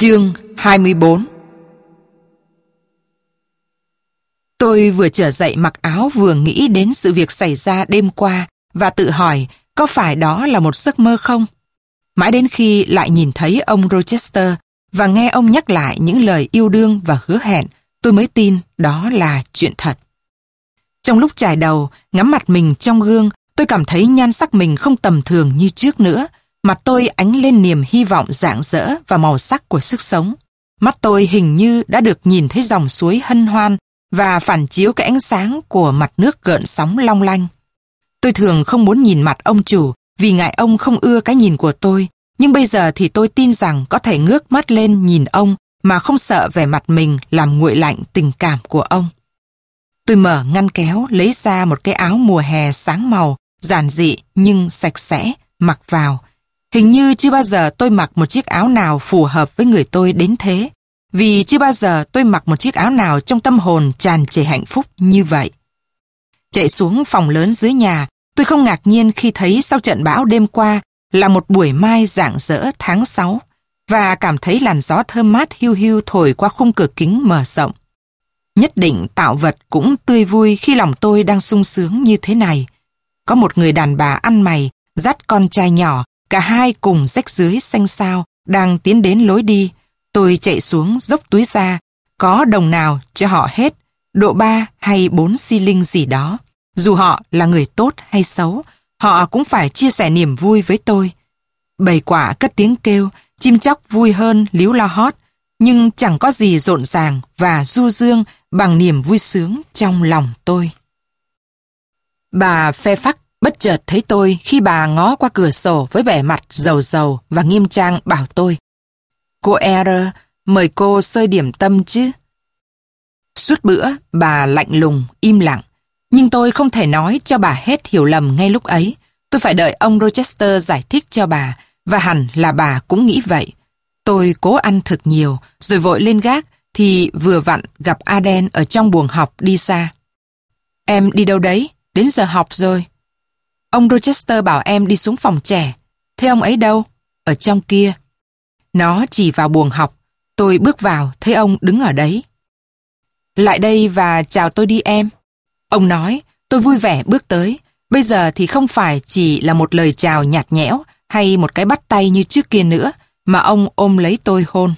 Chương 24 Tôi vừa trở dậy mặc áo vừa nghĩ đến sự việc xảy ra đêm qua và tự hỏi có phải đó là một giấc mơ không? Mãi đến khi lại nhìn thấy ông Rochester và nghe ông nhắc lại những lời yêu đương và hứa hẹn, tôi mới tin đó là chuyện thật. Trong lúc trải đầu, ngắm mặt mình trong gương, tôi cảm thấy nhan sắc mình không tầm thường như trước nữa, Mặt tôi ánh lên niềm hy vọng rạng rỡ và màu sắc của sức sống. Mắt tôi hình như đã được nhìn thấy dòng suối hân hoan và phản chiếu cái ánh sáng của mặt nước gợn sóng long lanh. Tôi thường không muốn nhìn mặt ông chủ vì ngại ông không ưa cái nhìn của tôi, nhưng bây giờ thì tôi tin rằng có thể ngước mắt lên nhìn ông mà không sợ vẻ mặt mình làm nguội lạnh tình cảm của ông. Tôi mở ngăn kéo lấy ra một cái áo mùa hè sáng màu, giản dị nhưng sạch sẽ, mặc vào Hình như chưa bao giờ tôi mặc một chiếc áo nào phù hợp với người tôi đến thế. Vì chưa bao giờ tôi mặc một chiếc áo nào trong tâm hồn tràn trề hạnh phúc như vậy. Chạy xuống phòng lớn dưới nhà, tôi không ngạc nhiên khi thấy sau trận bão đêm qua là một buổi mai rạng rỡ tháng 6 và cảm thấy làn gió thơm mát hiu hiu thổi qua khung cửa kính mở rộng. Nhất định tạo vật cũng tươi vui khi lòng tôi đang sung sướng như thế này. Có một người đàn bà ăn mày dắt con trai nhỏ Cả hai cùng rách dưới xanh sao, đang tiến đến lối đi. Tôi chạy xuống dốc túi ra, có đồng nào cho họ hết, độ 3 hay 4 xi linh gì đó. Dù họ là người tốt hay xấu, họ cũng phải chia sẻ niềm vui với tôi. Bầy quả cất tiếng kêu, chim chóc vui hơn líu lo hót, nhưng chẳng có gì rộn ràng và du dương bằng niềm vui sướng trong lòng tôi. Bà phe phắc Bất chợt thấy tôi khi bà ngó qua cửa sổ với vẻ mặt dầu dầu và nghiêm trang bảo tôi. Cô er mời cô sơi điểm tâm chứ. Suốt bữa, bà lạnh lùng, im lặng. Nhưng tôi không thể nói cho bà hết hiểu lầm ngay lúc ấy. Tôi phải đợi ông Rochester giải thích cho bà, và hẳn là bà cũng nghĩ vậy. Tôi cố ăn thực nhiều, rồi vội lên gác, thì vừa vặn gặp Aden ở trong buồng học đi xa. Em đi đâu đấy? Đến giờ học rồi. Ông Rochester bảo em đi xuống phòng trẻ. Thế ông ấy đâu? Ở trong kia. Nó chỉ vào buồng học. Tôi bước vào, thấy ông đứng ở đấy. Lại đây và chào tôi đi em. Ông nói, tôi vui vẻ bước tới. Bây giờ thì không phải chỉ là một lời chào nhạt nhẽo hay một cái bắt tay như trước kia nữa, mà ông ôm lấy tôi hôn.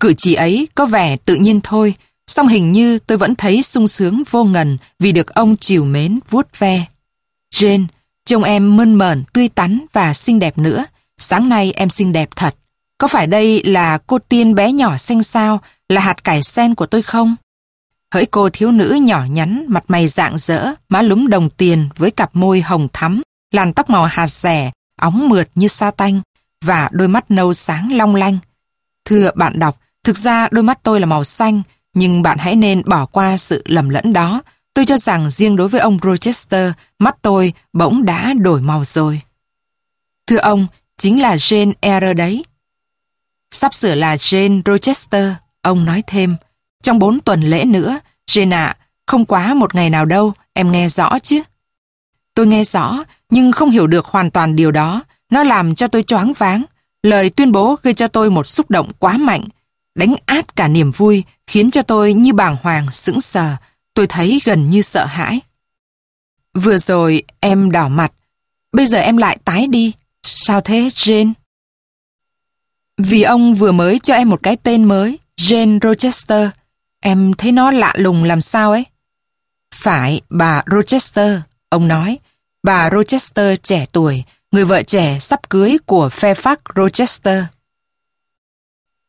Cử chỉ ấy có vẻ tự nhiên thôi, song hình như tôi vẫn thấy sung sướng vô ngần vì được ông chiều mến vuốt ve. Jane, trông em mơn mởn, tươi tắn và xinh đẹp nữa. Sáng nay em xinh đẹp thật. Có phải đây là cô tiên bé nhỏ xanh sao, là hạt cải sen của tôi không? Hỡi cô thiếu nữ nhỏ nhắn, mặt mày dạng dỡ, má lúm đồng tiền với cặp môi hồng thắm, làn tóc màu hạt rẻ, óng mượt như sa tanh và đôi mắt nâu sáng long lanh. Thưa bạn đọc, thực ra đôi mắt tôi là màu xanh, nhưng bạn hãy nên bỏ qua sự lầm lẫn đó Tôi cho rằng riêng đối với ông Rochester, mắt tôi bỗng đã đổi màu rồi. Thưa ông, chính là Jane Eyre đấy. Sắp sửa là Jane Rochester, ông nói thêm. Trong bốn tuần lễ nữa, Jane ạ, không quá một ngày nào đâu, em nghe rõ chứ. Tôi nghe rõ, nhưng không hiểu được hoàn toàn điều đó. Nó làm cho tôi choáng váng. Lời tuyên bố gây cho tôi một xúc động quá mạnh, đánh át cả niềm vui, khiến cho tôi như bàng hoàng, sững sờ, Tôi thấy gần như sợ hãi. Vừa rồi em đỏ mặt, bây giờ em lại tái đi. Sao thế Jane? Vì ông vừa mới cho em một cái tên mới, Jane Rochester. Em thấy nó lạ lùng làm sao ấy? Phải, bà Rochester, ông nói. Bà Rochester trẻ tuổi, người vợ trẻ sắp cưới của Fairfax Rochester.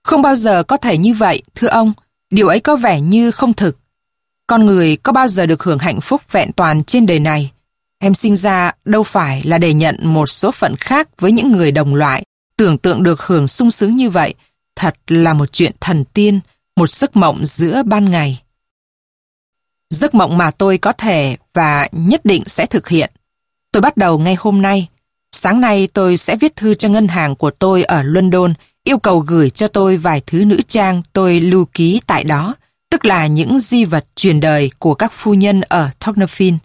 Không bao giờ có thể như vậy, thưa ông. Điều ấy có vẻ như không thực. Con người có bao giờ được hưởng hạnh phúc vẹn toàn trên đời này? Em sinh ra đâu phải là để nhận một số phận khác với những người đồng loại, tưởng tượng được hưởng sung sướng như vậy, thật là một chuyện thần tiên, một giấc mộng giữa ban ngày. Giấc mộng mà tôi có thể và nhất định sẽ thực hiện. Tôi bắt đầu ngay hôm nay. Sáng nay tôi sẽ viết thư cho ngân hàng của tôi ở London, yêu cầu gửi cho tôi vài thứ nữ trang tôi lưu ký tại đó tức là những di vật truyền đời của các phu nhân ở Tocnafin.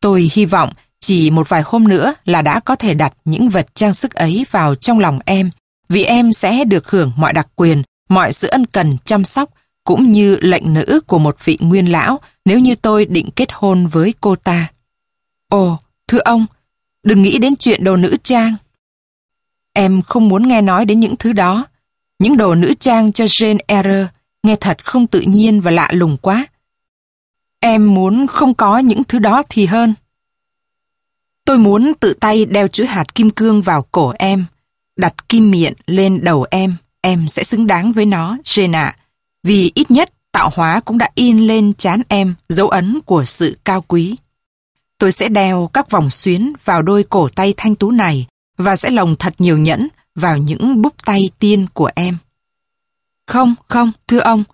Tôi hy vọng chỉ một vài hôm nữa là đã có thể đặt những vật trang sức ấy vào trong lòng em vì em sẽ được hưởng mọi đặc quyền, mọi sự ân cần chăm sóc, cũng như lệnh nữ của một vị nguyên lão nếu như tôi định kết hôn với cô ta. Ồ, thưa ông, đừng nghĩ đến chuyện đồ nữ trang. Em không muốn nghe nói đến những thứ đó. Những đồ nữ trang cho Jane Eyre nghe thật không tự nhiên và lạ lùng quá. Em muốn không có những thứ đó thì hơn. Tôi muốn tự tay đeo chuỗi hạt kim cương vào cổ em, đặt kim miệng lên đầu em, em sẽ xứng đáng với nó, Jane ạ. Vì ít nhất tạo hóa cũng đã in lên chán em dấu ấn của sự cao quý. Tôi sẽ đeo các vòng xuyến vào đôi cổ tay thanh tú này và sẽ lồng thật nhiều nhẫn vào những búp tay tiên của em. Không, không, thưa ông,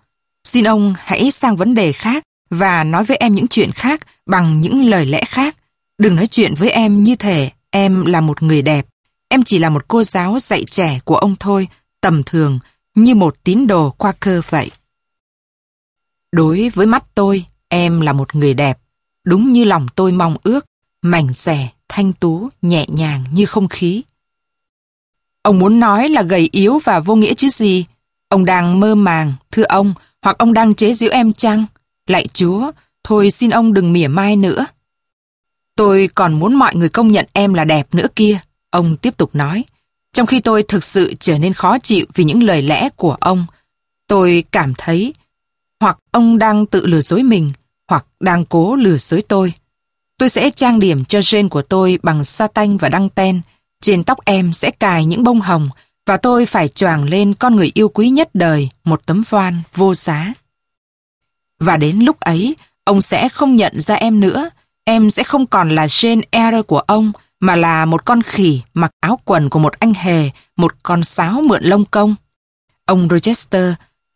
xin ông hãy sang vấn đề khác và nói với em những chuyện khác bằng những lời lẽ khác. Đừng nói chuyện với em như thể em là một người đẹp. Em chỉ là một cô giáo dạy trẻ của ông thôi, tầm thường, như một tín đồ qua cơ vậy. Đối với mắt tôi, em là một người đẹp, đúng như lòng tôi mong ước, mảnh rẻ, thanh tú, nhẹ nhàng như không khí. Ông muốn nói là gầy yếu và vô nghĩa chứ gì? Ông đang mơ màng, thưa ông, hoặc ông đang chế giễu em chăng? Lạy Chúa, thôi xin ông đừng mỉa mai nữa. Tôi còn muốn mọi người công nhận em là đẹp nữa kia, ông tiếp tục nói. Trong khi tôi thực sự trở nên khó chịu vì những lời lẽ của ông, tôi cảm thấy hoặc ông đang tự lừa dối mình, hoặc đang cố lừa dối tôi. Tôi sẽ trang điểm cho gen của tôi bằng sa tanh và đăng ten. Trên tóc em sẽ cài những bông hồng và tôi phải choàng lên con người yêu quý nhất đời một tấm voan vô giá. Và đến lúc ấy, ông sẽ không nhận ra em nữa. Em sẽ không còn là Jane Eyre của ông, mà là một con khỉ mặc áo quần của một anh hề, một con sáo mượn lông công. Ông Rochester,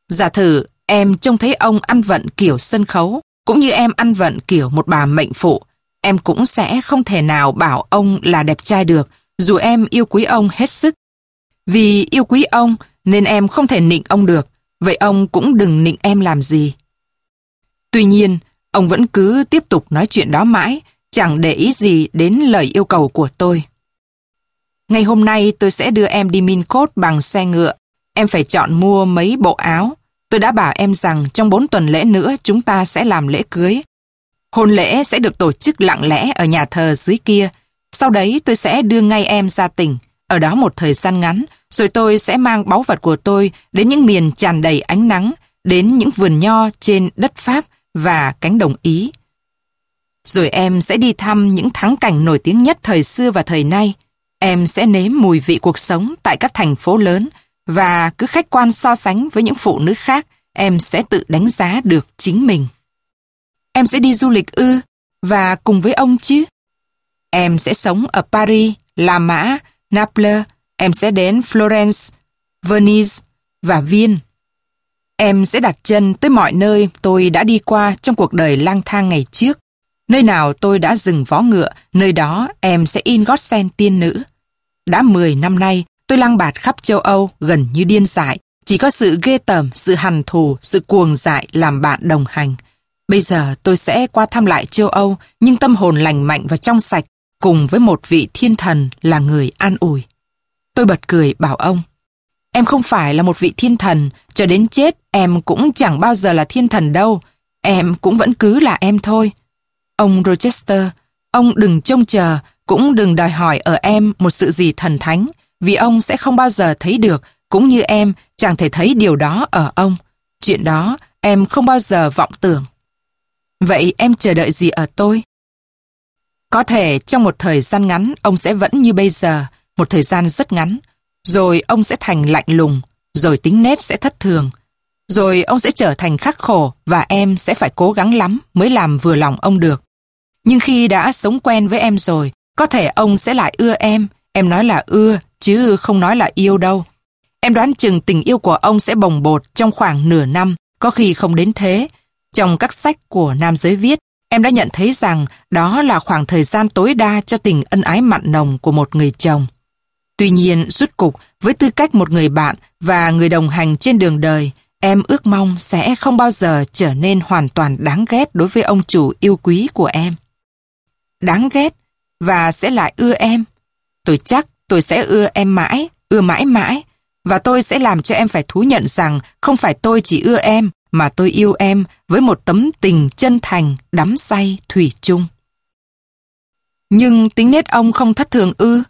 giả thử em trông thấy ông ăn vận kiểu sân khấu, cũng như em ăn vận kiểu một bà mệnh phụ, em cũng sẽ không thể nào bảo ông là đẹp trai được, dù em yêu quý ông hết sức. Vì yêu quý ông nên em không thể nịnh ông được, vậy ông cũng đừng nịnh em làm gì. Tuy nhiên, ông vẫn cứ tiếp tục nói chuyện đó mãi, chẳng để ý gì đến lời yêu cầu của tôi. Ngày hôm nay tôi sẽ đưa em đi Mincốt bằng xe ngựa. Em phải chọn mua mấy bộ áo. Tôi đã bảo em rằng trong bốn tuần lễ nữa chúng ta sẽ làm lễ cưới. Hôn lễ sẽ được tổ chức lặng lẽ ở nhà thờ dưới kia. Sau đấy tôi sẽ đưa ngay em ra tỉnh, ở đó một thời gian ngắn, rồi tôi sẽ mang báu vật của tôi đến những miền tràn đầy ánh nắng, đến những vườn nho trên đất Pháp và cánh đồng Ý. Rồi em sẽ đi thăm những thắng cảnh nổi tiếng nhất thời xưa và thời nay. Em sẽ nếm mùi vị cuộc sống tại các thành phố lớn và cứ khách quan so sánh với những phụ nữ khác, em sẽ tự đánh giá được chính mình. Em sẽ đi du lịch ư, và cùng với ông chứ. Em sẽ sống ở Paris, La Mã, Naples, em sẽ đến Florence, Venice và Viên. Em sẽ đặt chân tới mọi nơi tôi đã đi qua trong cuộc đời lang thang ngày trước. Nơi nào tôi đã dừng vó ngựa, nơi đó em sẽ in gót sen tiên nữ. Đã 10 năm nay, tôi lang bạt khắp châu Âu gần như điên dại. Chỉ có sự ghê tởm, sự hằn thù, sự cuồng dại làm bạn đồng hành. Bây giờ tôi sẽ qua thăm lại châu Âu, nhưng tâm hồn lành mạnh và trong sạch, cùng với một vị thiên thần là người an ủi. Tôi bật cười bảo ông, em không phải là một vị thiên thần, cho đến chết em cũng chẳng bao giờ là thiên thần đâu, em cũng vẫn cứ là em thôi. Ông Rochester, ông đừng trông chờ, cũng đừng đòi hỏi ở em một sự gì thần thánh, vì ông sẽ không bao giờ thấy được, cũng như em chẳng thể thấy điều đó ở ông. Chuyện đó em không bao giờ vọng tưởng. Vậy em chờ đợi gì ở tôi? Có thể trong một thời gian ngắn ông sẽ vẫn như bây giờ, một thời gian rất ngắn. Rồi ông sẽ thành lạnh lùng, rồi tính nết sẽ thất thường. Rồi ông sẽ trở thành khắc khổ và em sẽ phải cố gắng lắm mới làm vừa lòng ông được. Nhưng khi đã sống quen với em rồi, có thể ông sẽ lại ưa em. Em nói là ưa, chứ không nói là yêu đâu. Em đoán chừng tình yêu của ông sẽ bồng bột trong khoảng nửa năm, có khi không đến thế. Trong các sách của nam giới viết, em đã nhận thấy rằng đó là khoảng thời gian tối đa cho tình ân ái mặn nồng của một người chồng. Tuy nhiên, rút cục, với tư cách một người bạn và người đồng hành trên đường đời, em ước mong sẽ không bao giờ trở nên hoàn toàn đáng ghét đối với ông chủ yêu quý của em. Đáng ghét và sẽ lại ưa em. Tôi chắc tôi sẽ ưa em mãi, ưa mãi mãi. và tôi sẽ làm cho em phải thú nhận rằng không phải tôi chỉ ưa em, mà tôi yêu em với một tấm tình chân thành, đắm say, thủy chung. Nhưng tính nết ông không thất thường ư.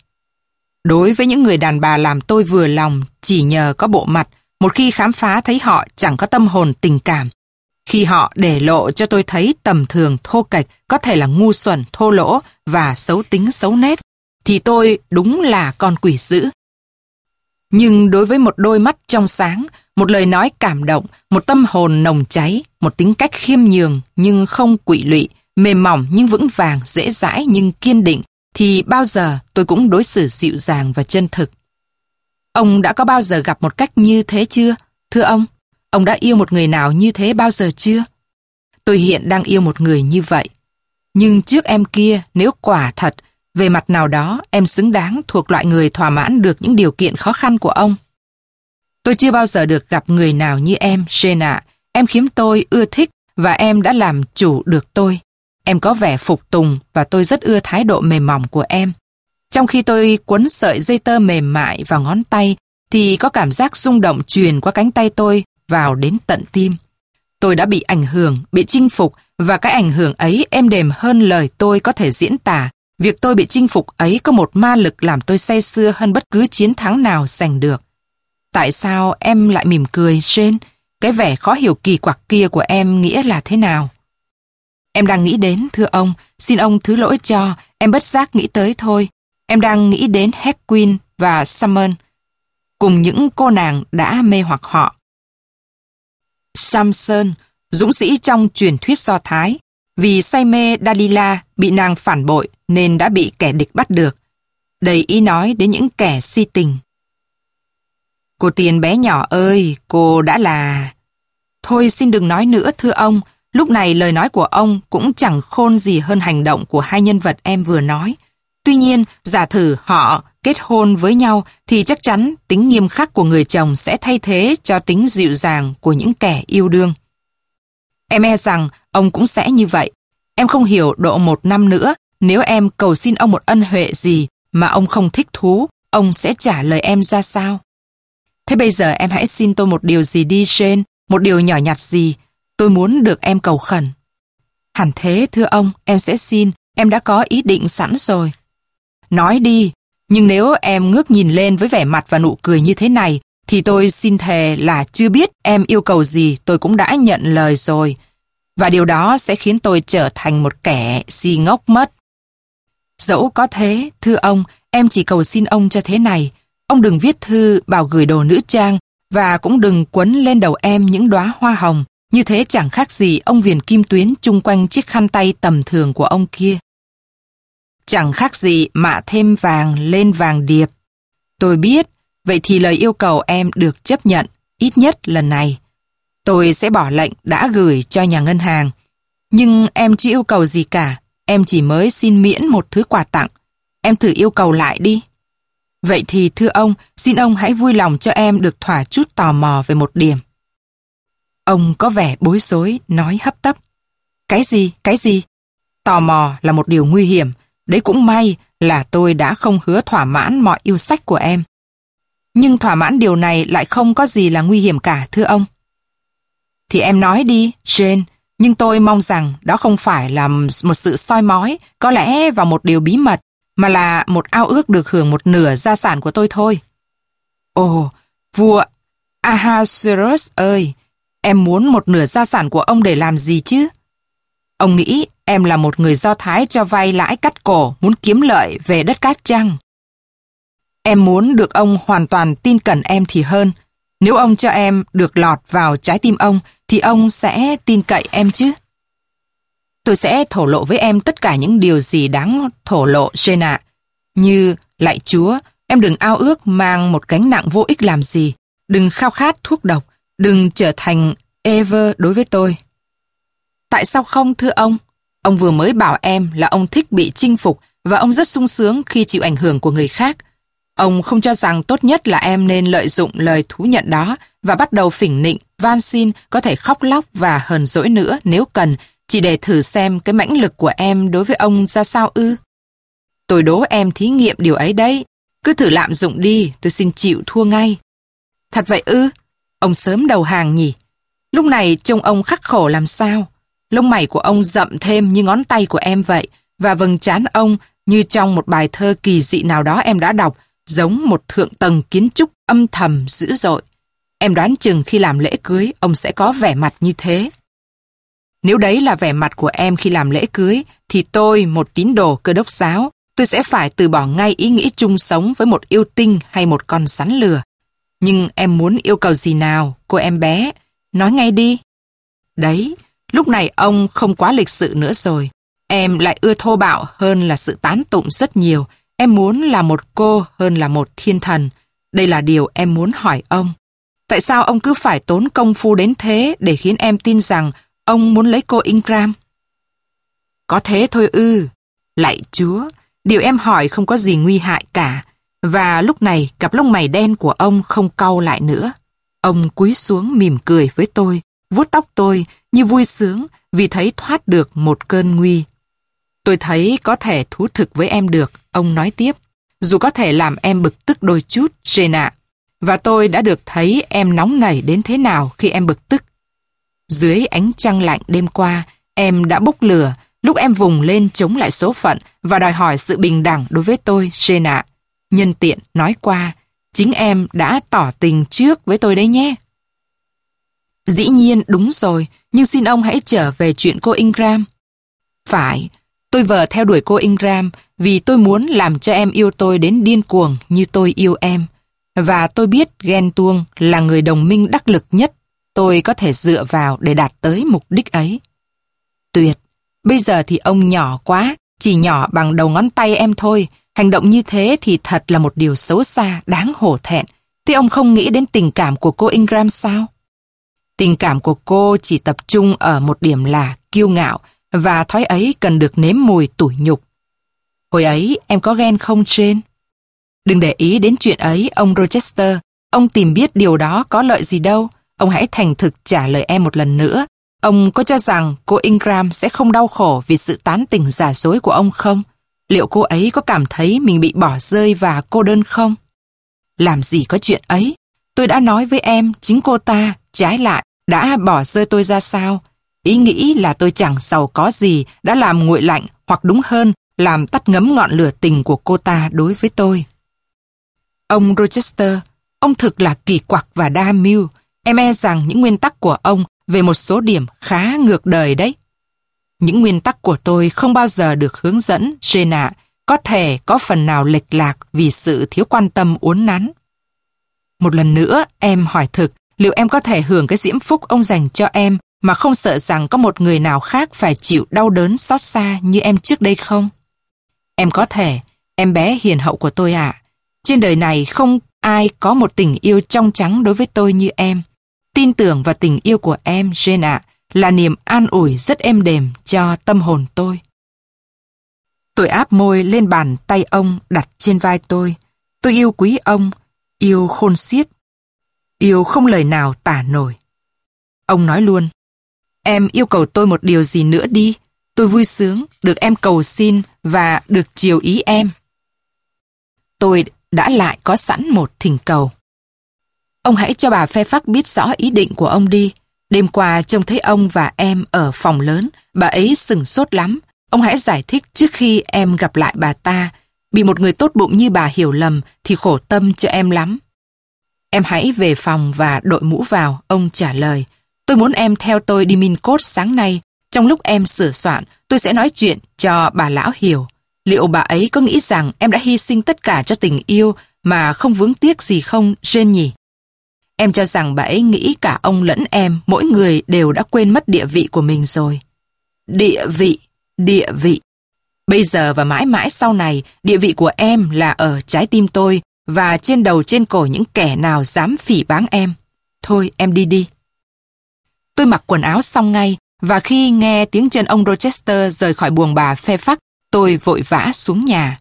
Đối với những người đàn bà làm tôi vừa lòng chỉ nhờ có bộ mặt, một khi khám phá thấy họ chẳng có tâm hồn tình cảm. Khi họ để lộ cho tôi thấy tầm thường thô kệch có thể là ngu xuẩn, thô lỗ và xấu tính xấu nết, thì tôi đúng là con quỷ dữ. Nhưng đối với một đôi mắt trong sáng, một lời nói cảm động, một tâm hồn nồng cháy, một tính cách khiêm nhường nhưng không quỵ lụy, mềm mỏng nhưng vững vàng, dễ dãi nhưng kiên định, thì bao giờ tôi cũng đối xử dịu dàng và chân thực. Ông đã có bao giờ gặp một cách như thế chưa? Thưa ông, ông đã yêu một người nào như thế bao giờ chưa? Tôi hiện đang yêu một người như vậy. Nhưng trước em kia, nếu quả thật, về mặt nào đó em xứng đáng thuộc loại người thỏa mãn được những điều kiện khó khăn của ông. Tôi chưa bao giờ được gặp người nào như em, Shena. Em khiếm tôi ưa thích và em đã làm chủ được tôi. Em có vẻ phục tùng và tôi rất ưa thái độ mềm mỏng của em. Trong khi tôi quấn sợi dây tơ mềm mại vào ngón tay thì có cảm giác rung động truyền qua cánh tay tôi vào đến tận tim. Tôi đã bị ảnh hưởng, bị chinh phục và cái ảnh hưởng ấy êm đềm hơn lời tôi có thể diễn tả. Việc tôi bị chinh phục ấy có một ma lực làm tôi say sưa hơn bất cứ chiến thắng nào giành được. Tại sao em lại mỉm cười, Jane? Cái vẻ khó hiểu kỳ quặc kia của em nghĩa là thế nào? Em đang nghĩ đến, thưa ông, xin ông thứ lỗi cho, em bất giác nghĩ tới thôi. Em đang nghĩ đến Hedwin và Summer, cùng những cô nàng đã mê hoặc họ. Samson, dũng sĩ trong truyền thuyết Do Thái, vì say mê Dalila bị nàng phản bội nên đã bị kẻ địch bắt được. Đầy ý nói đến những kẻ si tình. Cô tiền bé nhỏ ơi, cô đã là... Thôi xin đừng nói nữa thưa ông, lúc này lời nói của ông cũng chẳng khôn gì hơn hành động của hai nhân vật em vừa nói. Tuy nhiên, giả thử họ kết hôn với nhau thì chắc chắn tính nghiêm khắc của người chồng sẽ thay thế cho tính dịu dàng của những kẻ yêu đương. Em e rằng ông cũng sẽ như vậy. Em không hiểu độ một năm nữa, nếu em cầu xin ông một ân huệ gì mà ông không thích thú, ông sẽ trả lời em ra sao? Thế bây giờ em hãy xin tôi một điều gì đi Jane, một điều nhỏ nhặt gì. Tôi muốn được em cầu khẩn. Hẳn thế thưa ông, em sẽ xin, em đã có ý định sẵn rồi. Nói đi, nhưng nếu em ngước nhìn lên với vẻ mặt và nụ cười như thế này, thì tôi xin thề là chưa biết em yêu cầu gì tôi cũng đã nhận lời rồi. Và điều đó sẽ khiến tôi trở thành một kẻ si ngốc mất. Dẫu có thế, thưa ông, em chỉ cầu xin ông cho thế này. Ông đừng viết thư bảo gửi đồ nữ trang và cũng đừng quấn lên đầu em những đóa hoa hồng. Như thế chẳng khác gì ông viền kim tuyến chung quanh chiếc khăn tay tầm thường của ông kia. Chẳng khác gì mạ thêm vàng lên vàng điệp. Tôi biết, vậy thì lời yêu cầu em được chấp nhận, ít nhất lần này. Tôi sẽ bỏ lệnh đã gửi cho nhà ngân hàng. Nhưng em chỉ yêu cầu gì cả, em chỉ mới xin miễn một thứ quà tặng. Em thử yêu cầu lại đi. Vậy thì thưa ông, xin ông hãy vui lòng cho em được thỏa chút tò mò về một điểm. Ông có vẻ bối rối, nói hấp tấp. Cái gì, cái gì? Tò mò là một điều nguy hiểm, Đấy cũng may là tôi đã không hứa thỏa mãn mọi yêu sách của em. Nhưng thỏa mãn điều này lại không có gì là nguy hiểm cả, thưa ông. Thì em nói đi, Jane, nhưng tôi mong rằng đó không phải là một sự soi mói, có lẽ vào một điều bí mật, mà là một ao ước được hưởng một nửa gia sản của tôi thôi. Ồ, vua Ahasuerus ơi, em muốn một nửa gia sản của ông để làm gì chứ? Ông nghĩ em là một người Do Thái cho vay lãi cắt cổ muốn kiếm lợi về đất cát chăng? Em muốn được ông hoàn toàn tin cẩn em thì hơn. Nếu ông cho em được lọt vào trái tim ông thì ông sẽ tin cậy em chứ. Tôi sẽ thổ lộ với em tất cả những điều gì đáng thổ lộ trên ạ. Như, lạy chúa, em đừng ao ước mang một gánh nặng vô ích làm gì. Đừng khao khát thuốc độc. Đừng trở thành Ever đối với tôi. Tại sao không thưa ông? Ông vừa mới bảo em là ông thích bị chinh phục và ông rất sung sướng khi chịu ảnh hưởng của người khác. Ông không cho rằng tốt nhất là em nên lợi dụng lời thú nhận đó và bắt đầu phỉnh nịnh, van xin, có thể khóc lóc và hờn dỗi nữa nếu cần, chỉ để thử xem cái mãnh lực của em đối với ông ra sao ư. Tôi đố em thí nghiệm điều ấy đấy. Cứ thử lạm dụng đi, tôi xin chịu thua ngay. Thật vậy ư? Ông sớm đầu hàng nhỉ? Lúc này trông ông khắc khổ làm sao? Lông mày của ông rậm thêm như ngón tay của em vậy, và vầng trán ông như trong một bài thơ kỳ dị nào đó em đã đọc, giống một thượng tầng kiến trúc âm thầm dữ dội. Em đoán chừng khi làm lễ cưới, ông sẽ có vẻ mặt như thế. Nếu đấy là vẻ mặt của em khi làm lễ cưới, thì tôi, một tín đồ cơ đốc giáo, tôi sẽ phải từ bỏ ngay ý nghĩ chung sống với một yêu tinh hay một con sắn lừa. Nhưng em muốn yêu cầu gì nào, cô em bé? Nói ngay đi. Đấy, lúc này ông không quá lịch sự nữa rồi. Em lại ưa thô bạo hơn là sự tán tụng rất nhiều. Em muốn là một cô hơn là một thiên thần. Đây là điều em muốn hỏi ông. Tại sao ông cứ phải tốn công phu đến thế để khiến em tin rằng ông muốn lấy cô Ingram? Có thế thôi ư. Lạy chúa, điều em hỏi không có gì nguy hại cả. Và lúc này cặp lông mày đen của ông không cau lại nữa. Ông cúi xuống mỉm cười với tôi, vuốt tóc tôi như vui sướng vì thấy thoát được một cơn nguy. Tôi thấy có thể thú thực với em được, ông nói tiếp. Dù có thể làm em bực tức đôi chút, Jane ạ. Và tôi đã được thấy em nóng nảy đến thế nào khi em bực tức. Dưới ánh trăng lạnh đêm qua, em đã bốc lửa lúc em vùng lên chống lại số phận và đòi hỏi sự bình đẳng đối với tôi, Jane ạ. Nhân tiện nói qua, chính em đã tỏ tình trước với tôi đấy nhé. Dĩ nhiên đúng rồi, nhưng xin ông hãy trở về chuyện cô Ingram. Phải, tôi vờ theo đuổi cô Ingram vì tôi muốn làm cho em yêu tôi đến điên cuồng như tôi yêu em. Và tôi biết ghen tuông là người đồng minh đắc lực nhất tôi có thể dựa vào để đạt tới mục đích ấy. Tuyệt, bây giờ thì ông nhỏ quá, chỉ nhỏ bằng đầu ngón tay em thôi. Hành động như thế thì thật là một điều xấu xa, đáng hổ thẹn. Thế ông không nghĩ đến tình cảm của cô Ingram sao? Tình cảm của cô chỉ tập trung ở một điểm là kiêu ngạo và thói ấy cần được nếm mùi tủi nhục. Hồi ấy em có ghen không trên? Đừng để ý đến chuyện ấy, ông Rochester. Ông tìm biết điều đó có lợi gì đâu. Ông hãy thành thực trả lời em một lần nữa. Ông có cho rằng cô Ingram sẽ không đau khổ vì sự tán tỉnh giả dối của ông không? Liệu cô ấy có cảm thấy mình bị bỏ rơi và cô đơn không? Làm gì có chuyện ấy? Tôi đã nói với em, chính cô ta, trái lại, đã bỏ rơi tôi ra sao? Ý nghĩ là tôi chẳng giàu có gì đã làm nguội lạnh hoặc đúng hơn làm tắt ngấm ngọn lửa tình của cô ta đối với tôi. Ông Rochester, ông thực là kỳ quặc và đa mưu. Em e rằng những nguyên tắc của ông về một số điểm khá ngược đời đấy. Những nguyên tắc của tôi không bao giờ được hướng dẫn, Jenna, có thể có phần nào lệch lạc vì sự thiếu quan tâm uốn nắn. Một lần nữa, em hỏi thực, liệu em có thể hưởng cái diễm phúc ông dành cho em mà không sợ rằng có một người nào khác phải chịu đau đớn xót xa như em trước đây không? Em có thể, em bé hiền hậu của tôi ạ. Trên đời này không ai có một tình yêu trong trắng đối với tôi như em. Tin tưởng vào tình yêu của em, Jane ạ, là niềm an ủi rất êm đềm cho tâm hồn tôi. Tôi áp môi lên bàn tay ông đặt trên vai tôi. Tôi yêu quý ông, yêu khôn xiết, yêu không lời nào tả nổi. Ông nói luôn, em yêu cầu tôi một điều gì nữa đi, tôi vui sướng được em cầu xin và được chiều ý em. Tôi đã lại có sẵn một thỉnh cầu. Ông hãy cho bà phe phắc biết rõ ý định của ông đi. Đêm qua trông thấy ông và em ở phòng lớn, bà ấy sừng sốt lắm. Ông hãy giải thích trước khi em gặp lại bà ta. Bị một người tốt bụng như bà hiểu lầm thì khổ tâm cho em lắm. Em hãy về phòng và đội mũ vào, ông trả lời. Tôi muốn em theo tôi đi Min Cốt sáng nay. Trong lúc em sửa soạn, tôi sẽ nói chuyện cho bà lão hiểu. Liệu bà ấy có nghĩ rằng em đã hy sinh tất cả cho tình yêu mà không vướng tiếc gì không, Jane nhỉ? Em cho rằng bà ấy nghĩ cả ông lẫn em, mỗi người đều đã quên mất địa vị của mình rồi. Địa vị, địa vị. Bây giờ và mãi mãi sau này, địa vị của em là ở trái tim tôi và trên đầu trên cổ những kẻ nào dám phỉ báng em. Thôi em đi đi. Tôi mặc quần áo xong ngay và khi nghe tiếng chân ông Rochester rời khỏi buồng bà phe phắc, tôi vội vã xuống nhà.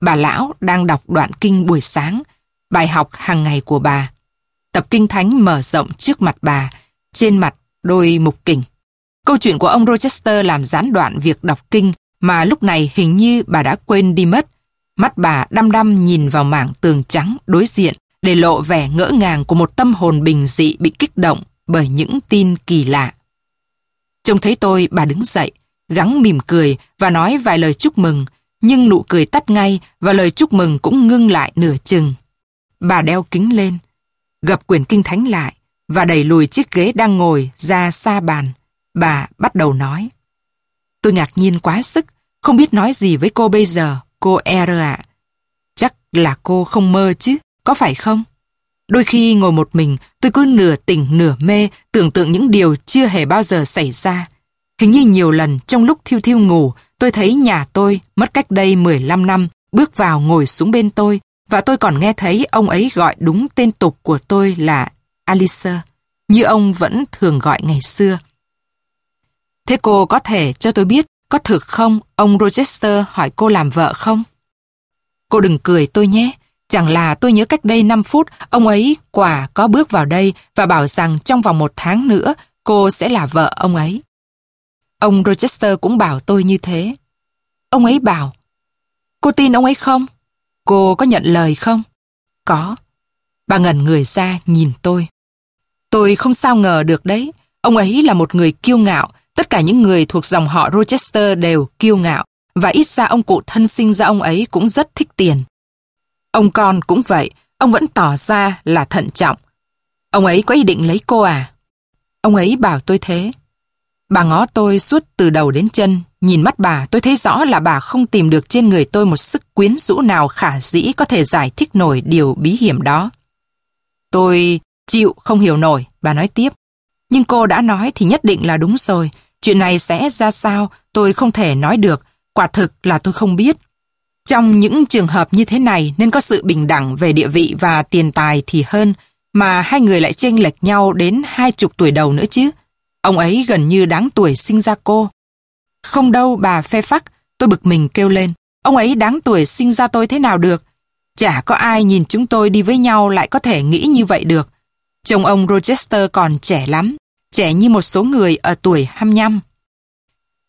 Bà lão đang đọc đoạn kinh buổi sáng, bài học hàng ngày của bà. Tập kinh thánh mở rộng trước mặt bà, trên mặt đôi mục kình. Câu chuyện của ông Rochester làm gián đoạn việc đọc kinh mà lúc này hình như bà đã quên đi mất. Mắt bà đăm đăm nhìn vào mảng tường trắng đối diện để lộ vẻ ngỡ ngàng của một tâm hồn bình dị bị kích động bởi những tin kỳ lạ. Trông thấy tôi, bà đứng dậy, gắng mỉm cười và nói vài lời chúc mừng, nhưng nụ cười tắt ngay và lời chúc mừng cũng ngưng lại nửa chừng. Bà đeo kính lên, gập quyển kinh thánh lại và đẩy lùi chiếc ghế đang ngồi ra xa bàn. Bà bắt đầu nói. Tôi ngạc nhiên quá sức, không biết nói gì với cô bây giờ, cô R ạ. Chắc là cô không mơ chứ, có phải không? Đôi khi ngồi một mình, tôi cứ nửa tỉnh nửa mê, tưởng tượng những điều chưa hề bao giờ xảy ra. Hình như nhiều lần trong lúc thiêu thiêu ngủ, tôi thấy nhà tôi mất cách đây 15 năm, bước vào ngồi xuống bên tôi, và tôi còn nghe thấy ông ấy gọi đúng tên tục của tôi là Alice, như ông vẫn thường gọi ngày xưa. Thế cô có thể cho tôi biết có thực không ông Rochester hỏi cô làm vợ không? Cô đừng cười tôi nhé. Chẳng là tôi nhớ cách đây 5 phút ông ấy quả có bước vào đây và bảo rằng trong vòng một tháng nữa cô sẽ là vợ ông ấy. Ông Rochester cũng bảo tôi như thế. Ông ấy bảo, cô tin ông ấy không? Cô có nhận lời không? Có. Bà ngẩn người ra, nhìn tôi. Tôi không sao ngờ được đấy. Ông ấy là một người kiêu ngạo. Tất cả những người thuộc dòng họ Rochester đều kiêu ngạo. Và ít ra ông cụ thân sinh ra ông ấy cũng rất thích tiền. Ông con cũng vậy. Ông vẫn tỏ ra là thận trọng. Ông ấy có ý định lấy cô à? Ông ấy bảo tôi thế. Bà ngó tôi suốt từ đầu đến chân, nhìn mắt bà tôi thấy rõ là bà không tìm được trên người tôi một sức quyến rũ nào khả dĩ có thể giải thích nổi điều bí hiểm đó. Tôi chịu không hiểu nổi, bà nói tiếp. Nhưng cô đã nói thì nhất định là đúng rồi. Chuyện này sẽ ra sao tôi không thể nói được, quả thực là tôi không biết. Trong những trường hợp như thế này nên có sự bình đẳng về địa vị và tiền tài thì hơn, mà hai người lại chênh lệch nhau đến hai chục tuổi đầu nữa chứ. Ông ấy gần như đáng tuổi sinh ra cô. Không đâu bà phê phắc, tôi bực mình kêu lên. Ông ấy đáng tuổi sinh ra tôi thế nào được? Chả có ai nhìn chúng tôi đi với nhau lại có thể nghĩ như vậy được. Chồng ông Rochester còn trẻ lắm, trẻ như một số người ở tuổi 25.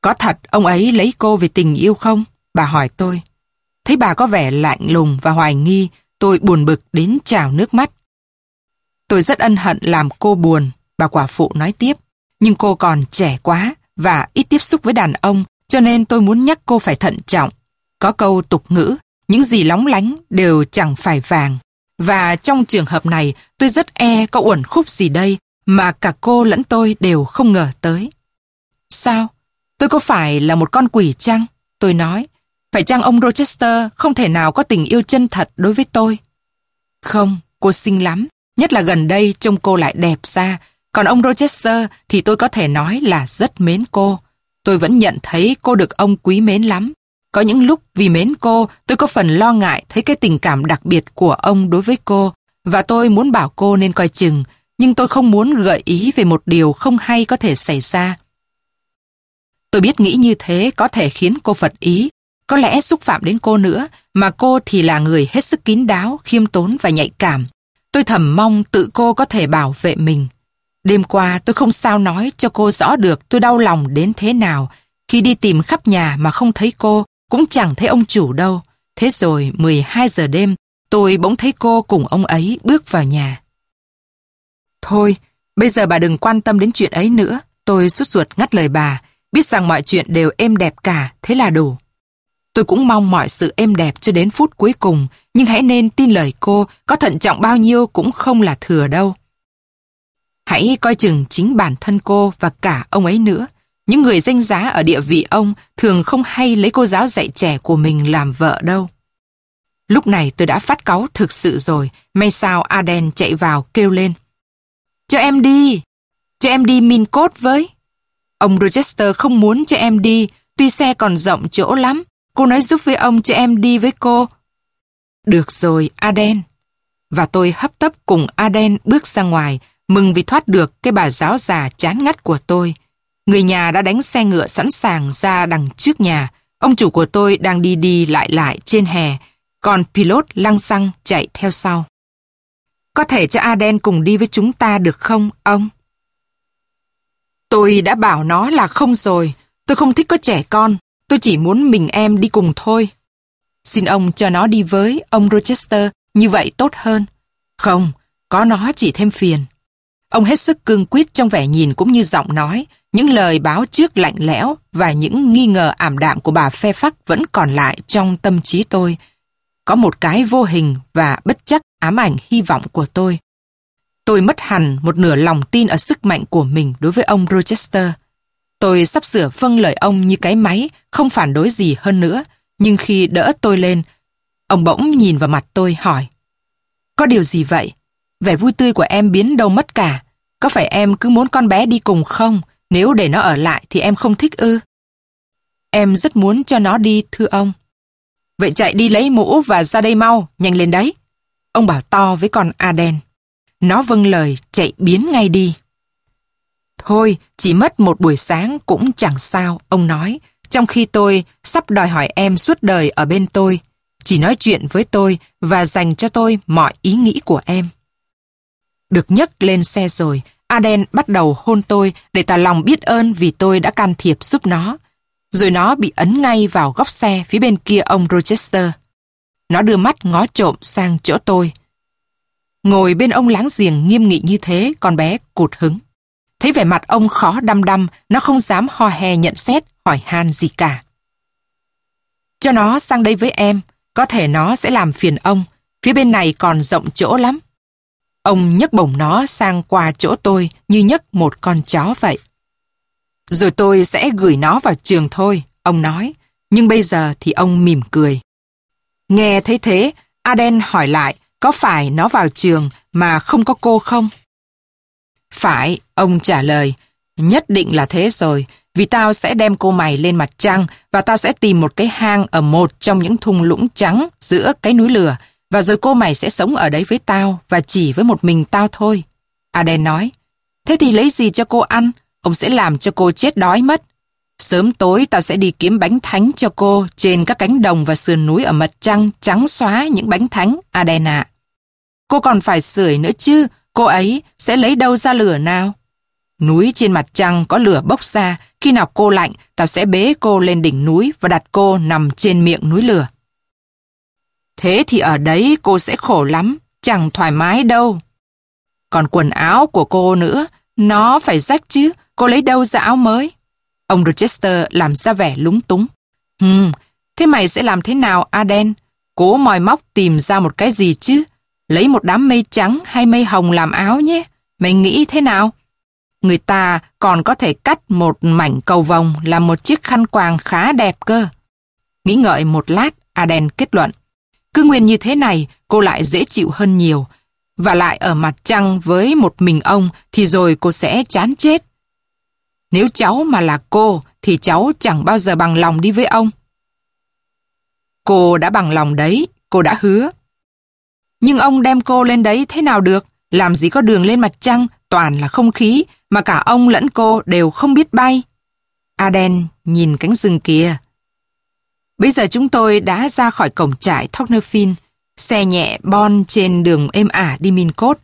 Có thật ông ấy lấy cô vì tình yêu không? Bà hỏi tôi. Thấy bà có vẻ lạnh lùng và hoài nghi, tôi buồn bực đến trào nước mắt. Tôi rất ân hận làm cô buồn, bà quả phụ nói tiếp. Nhưng cô còn trẻ quá và ít tiếp xúc với đàn ông, cho nên tôi muốn nhắc cô phải thận trọng. Có câu tục ngữ, những gì lóng lánh đều chẳng phải vàng. Và trong trường hợp này, tôi rất e có uẩn khúc gì đây mà cả cô lẫn tôi đều không ngờ tới. Sao? Tôi có phải là một con quỷ chăng? Tôi nói. Phải chăng ông Rochester không thể nào có tình yêu chân thật đối với tôi? Không, cô xinh lắm. Nhất là gần đây trông cô lại đẹp ra, còn ông Rochester thì tôi có thể nói là rất mến cô. Tôi vẫn nhận thấy cô được ông quý mến lắm. Có những lúc vì mến cô, tôi có phần lo ngại thấy cái tình cảm đặc biệt của ông đối với cô, và tôi muốn bảo cô nên coi chừng, nhưng tôi không muốn gợi ý về một điều không hay có thể xảy ra. Tôi biết nghĩ như thế có thể khiến cô phật ý, có lẽ xúc phạm đến cô nữa, mà cô thì là người hết sức kín đáo, khiêm tốn và nhạy cảm. Tôi thầm mong tự cô có thể bảo vệ mình. Đêm qua tôi không sao nói cho cô rõ được tôi đau lòng đến thế nào khi đi tìm khắp nhà mà không thấy cô, cũng chẳng thấy ông chủ đâu. Thế rồi 12 giờ đêm, tôi bỗng thấy cô cùng ông ấy bước vào nhà. Thôi, bây giờ bà đừng quan tâm đến chuyện ấy nữa. Tôi suốt ruột ngắt lời bà, biết rằng mọi chuyện đều êm đẹp cả, thế là đủ. Tôi cũng mong mọi sự êm đẹp cho đến phút cuối cùng, nhưng hãy nên tin lời cô, có thận trọng bao nhiêu cũng không là thừa đâu. Hãy coi chừng chính bản thân cô và cả ông ấy nữa. Những người danh giá ở địa vị ông thường không hay lấy cô giáo dạy trẻ của mình làm vợ đâu. Lúc này tôi đã phát cáu thực sự rồi, may sao Aden chạy vào kêu lên. Cho em đi, cho em đi min cốt với. Ông Rochester không muốn cho em đi, tuy xe còn rộng chỗ lắm. Cô nói giúp với ông cho em đi với cô. Được rồi, Aden. Và tôi hấp tấp cùng Aden bước ra ngoài, mừng vì thoát được cái bà giáo già chán ngắt của tôi. Người nhà đã đánh xe ngựa sẵn sàng ra đằng trước nhà. Ông chủ của tôi đang đi đi lại lại trên hè, còn pilot lăng xăng chạy theo sau. Có thể cho Aden cùng đi với chúng ta được không, ông? Tôi đã bảo nó là không rồi. Tôi không thích có trẻ con. Tôi chỉ muốn mình em đi cùng thôi. Xin ông cho nó đi với ông Rochester, như vậy tốt hơn. Không, có nó chỉ thêm phiền. Ông hết sức cương quyết trong vẻ nhìn cũng như giọng nói, những lời báo trước lạnh lẽo và những nghi ngờ ảm đạm của bà phe phắc vẫn còn lại trong tâm trí tôi. Có một cái vô hình và bất chắc ám ảnh hy vọng của tôi. Tôi mất hẳn một nửa lòng tin ở sức mạnh của mình đối với ông Rochester. Tôi sắp sửa vâng lời ông như cái máy, không phản đối gì hơn nữa. Nhưng khi đỡ tôi lên, ông bỗng nhìn vào mặt tôi hỏi. Có điều gì vậy? Vẻ vui tươi của em biến đâu mất cả. Có phải em cứ muốn con bé đi cùng không? Nếu để nó ở lại thì em không thích ư? Em rất muốn cho nó đi, thưa ông. Vậy chạy đi lấy mũ và ra đây mau, nhanh lên đấy. Ông bảo to với con Aden. Nó vâng lời chạy biến ngay đi. Thôi, chỉ mất một buổi sáng cũng chẳng sao, ông nói. Trong khi tôi sắp đòi hỏi em suốt đời ở bên tôi, chỉ nói chuyện với tôi và dành cho tôi mọi ý nghĩ của em. Được nhấc lên xe rồi, Aden bắt đầu hôn tôi để tỏ lòng biết ơn vì tôi đã can thiệp giúp nó. Rồi nó bị ấn ngay vào góc xe phía bên kia ông Rochester. Nó đưa mắt ngó trộm sang chỗ tôi. Ngồi bên ông láng giềng nghiêm nghị như thế, con bé cụt hứng. Thấy vẻ mặt ông khó đăm đăm, nó không dám ho hè nhận xét, hỏi han gì cả. Cho nó sang đây với em, có thể nó sẽ làm phiền ông. Phía bên này còn rộng chỗ lắm. Ông nhấc bổng nó sang qua chỗ tôi như nhấc một con chó vậy. Rồi tôi sẽ gửi nó vào trường thôi, ông nói. Nhưng bây giờ thì ông mỉm cười. Nghe thấy thế, Aden hỏi lại có phải nó vào trường mà không có cô không? Phải, ông trả lời. Nhất định là thế rồi, vì tao sẽ đem cô mày lên mặt trăng và tao sẽ tìm một cái hang ở một trong những thung lũng trắng giữa cái núi lửa và rồi cô mày sẽ sống ở đấy với tao và chỉ với một mình tao thôi. Aden nói, thế thì lấy gì cho cô ăn? Ông sẽ làm cho cô chết đói mất. Sớm tối tao sẽ đi kiếm bánh thánh cho cô trên các cánh đồng và sườn núi ở mặt trăng trắng xóa những bánh thánh, Aden ạ. Cô còn phải sưởi nữa chứ, cô ấy sẽ lấy đâu ra lửa nào? Núi trên mặt trăng có lửa bốc ra, khi nào cô lạnh, tao sẽ bế cô lên đỉnh núi và đặt cô nằm trên miệng núi lửa. Thế thì ở đấy cô sẽ khổ lắm, chẳng thoải mái đâu. Còn quần áo của cô nữa, nó phải rách chứ, cô lấy đâu ra áo mới? Ông Rochester làm ra vẻ lúng túng. Hừm, thế mày sẽ làm thế nào Aden? Cố mòi móc tìm ra một cái gì chứ? Lấy một đám mây trắng hay mây hồng làm áo nhé. Mày nghĩ thế nào? Người ta còn có thể cắt một mảnh cầu vồng làm một chiếc khăn quàng khá đẹp cơ. Nghĩ ngợi một lát, Aden kết luận. Cứ nguyên như thế này, cô lại dễ chịu hơn nhiều. Và lại ở mặt trăng với một mình ông thì rồi cô sẽ chán chết. Nếu cháu mà là cô thì cháu chẳng bao giờ bằng lòng đi với ông. Cô đã bằng lòng đấy, cô đã hứa. Nhưng ông đem cô lên đấy thế nào được? Làm gì có đường lên mặt trăng, toàn là không khí, mà cả ông lẫn cô đều không biết bay. Aden nhìn cánh rừng kia. Bây giờ chúng tôi đã ra khỏi cổng trại Thornefin, xe nhẹ bon trên đường êm ả đi Mincốt.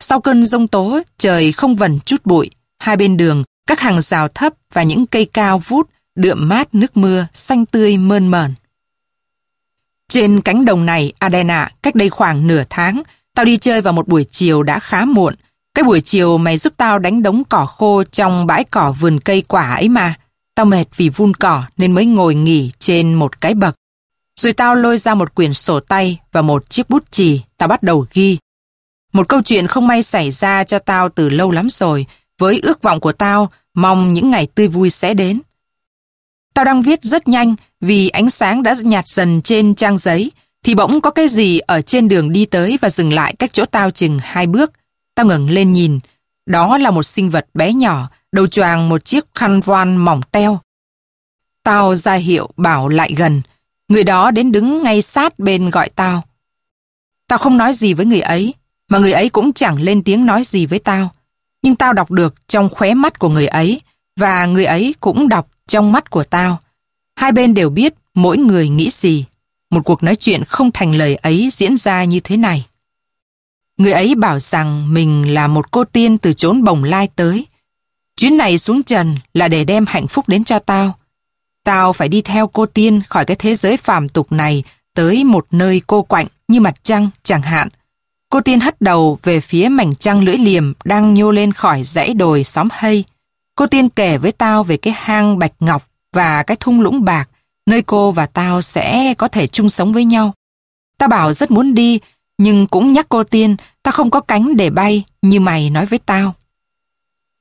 Sau cơn rông tố, trời không vần chút bụi. Hai bên đường, các hàng rào thấp và những cây cao vút, đượm mát nước mưa, xanh tươi mơn mởn. Trên cánh đồng này, Adena, cách đây khoảng nửa tháng, tao đi chơi vào một buổi chiều đã khá muộn. Cái buổi chiều mày giúp tao đánh đống cỏ khô trong bãi cỏ vườn cây quả ấy mà. Tao mệt vì vun cỏ nên mới ngồi nghỉ trên một cái bậc. Rồi tao lôi ra một quyển sổ tay và một chiếc bút chì, tao bắt đầu ghi. Một câu chuyện không may xảy ra cho tao từ lâu lắm rồi, với ước vọng của tao, mong những ngày tươi vui sẽ đến. Tao đang viết rất nhanh vì ánh sáng đã nhạt dần trên trang giấy, thì bỗng có cái gì ở trên đường đi tới và dừng lại cách chỗ tao chừng hai bước. Tao ngẩng lên nhìn, đó là một sinh vật bé nhỏ, đầu choàng một chiếc khăn voan mỏng teo. Tao ra hiệu bảo lại gần, người đó đến đứng ngay sát bên gọi tao. Tao không nói gì với người ấy, mà người ấy cũng chẳng lên tiếng nói gì với tao. Nhưng tao đọc được trong khóe mắt của người ấy, và người ấy cũng đọc trong mắt của tao. Hai bên đều biết mỗi người nghĩ gì. Một cuộc nói chuyện không thành lời ấy diễn ra như thế này. Người ấy bảo rằng mình là một cô tiên từ chốn bồng lai tới. Chuyến này xuống trần là để đem hạnh phúc đến cho tao. Tao phải đi theo cô tiên khỏi cái thế giới phàm tục này tới một nơi cô quạnh như mặt trăng chẳng hạn. Cô tiên hất đầu về phía mảnh trăng lưỡi liềm đang nhô lên khỏi dãy đồi xóm hay. Cô tiên kể với tao về cái hang bạch ngọc và cái thung lũng bạc, nơi cô và tao sẽ có thể chung sống với nhau. tao bảo rất muốn đi, nhưng cũng nhắc cô tiên, tao không có cánh để bay như mày nói với tao.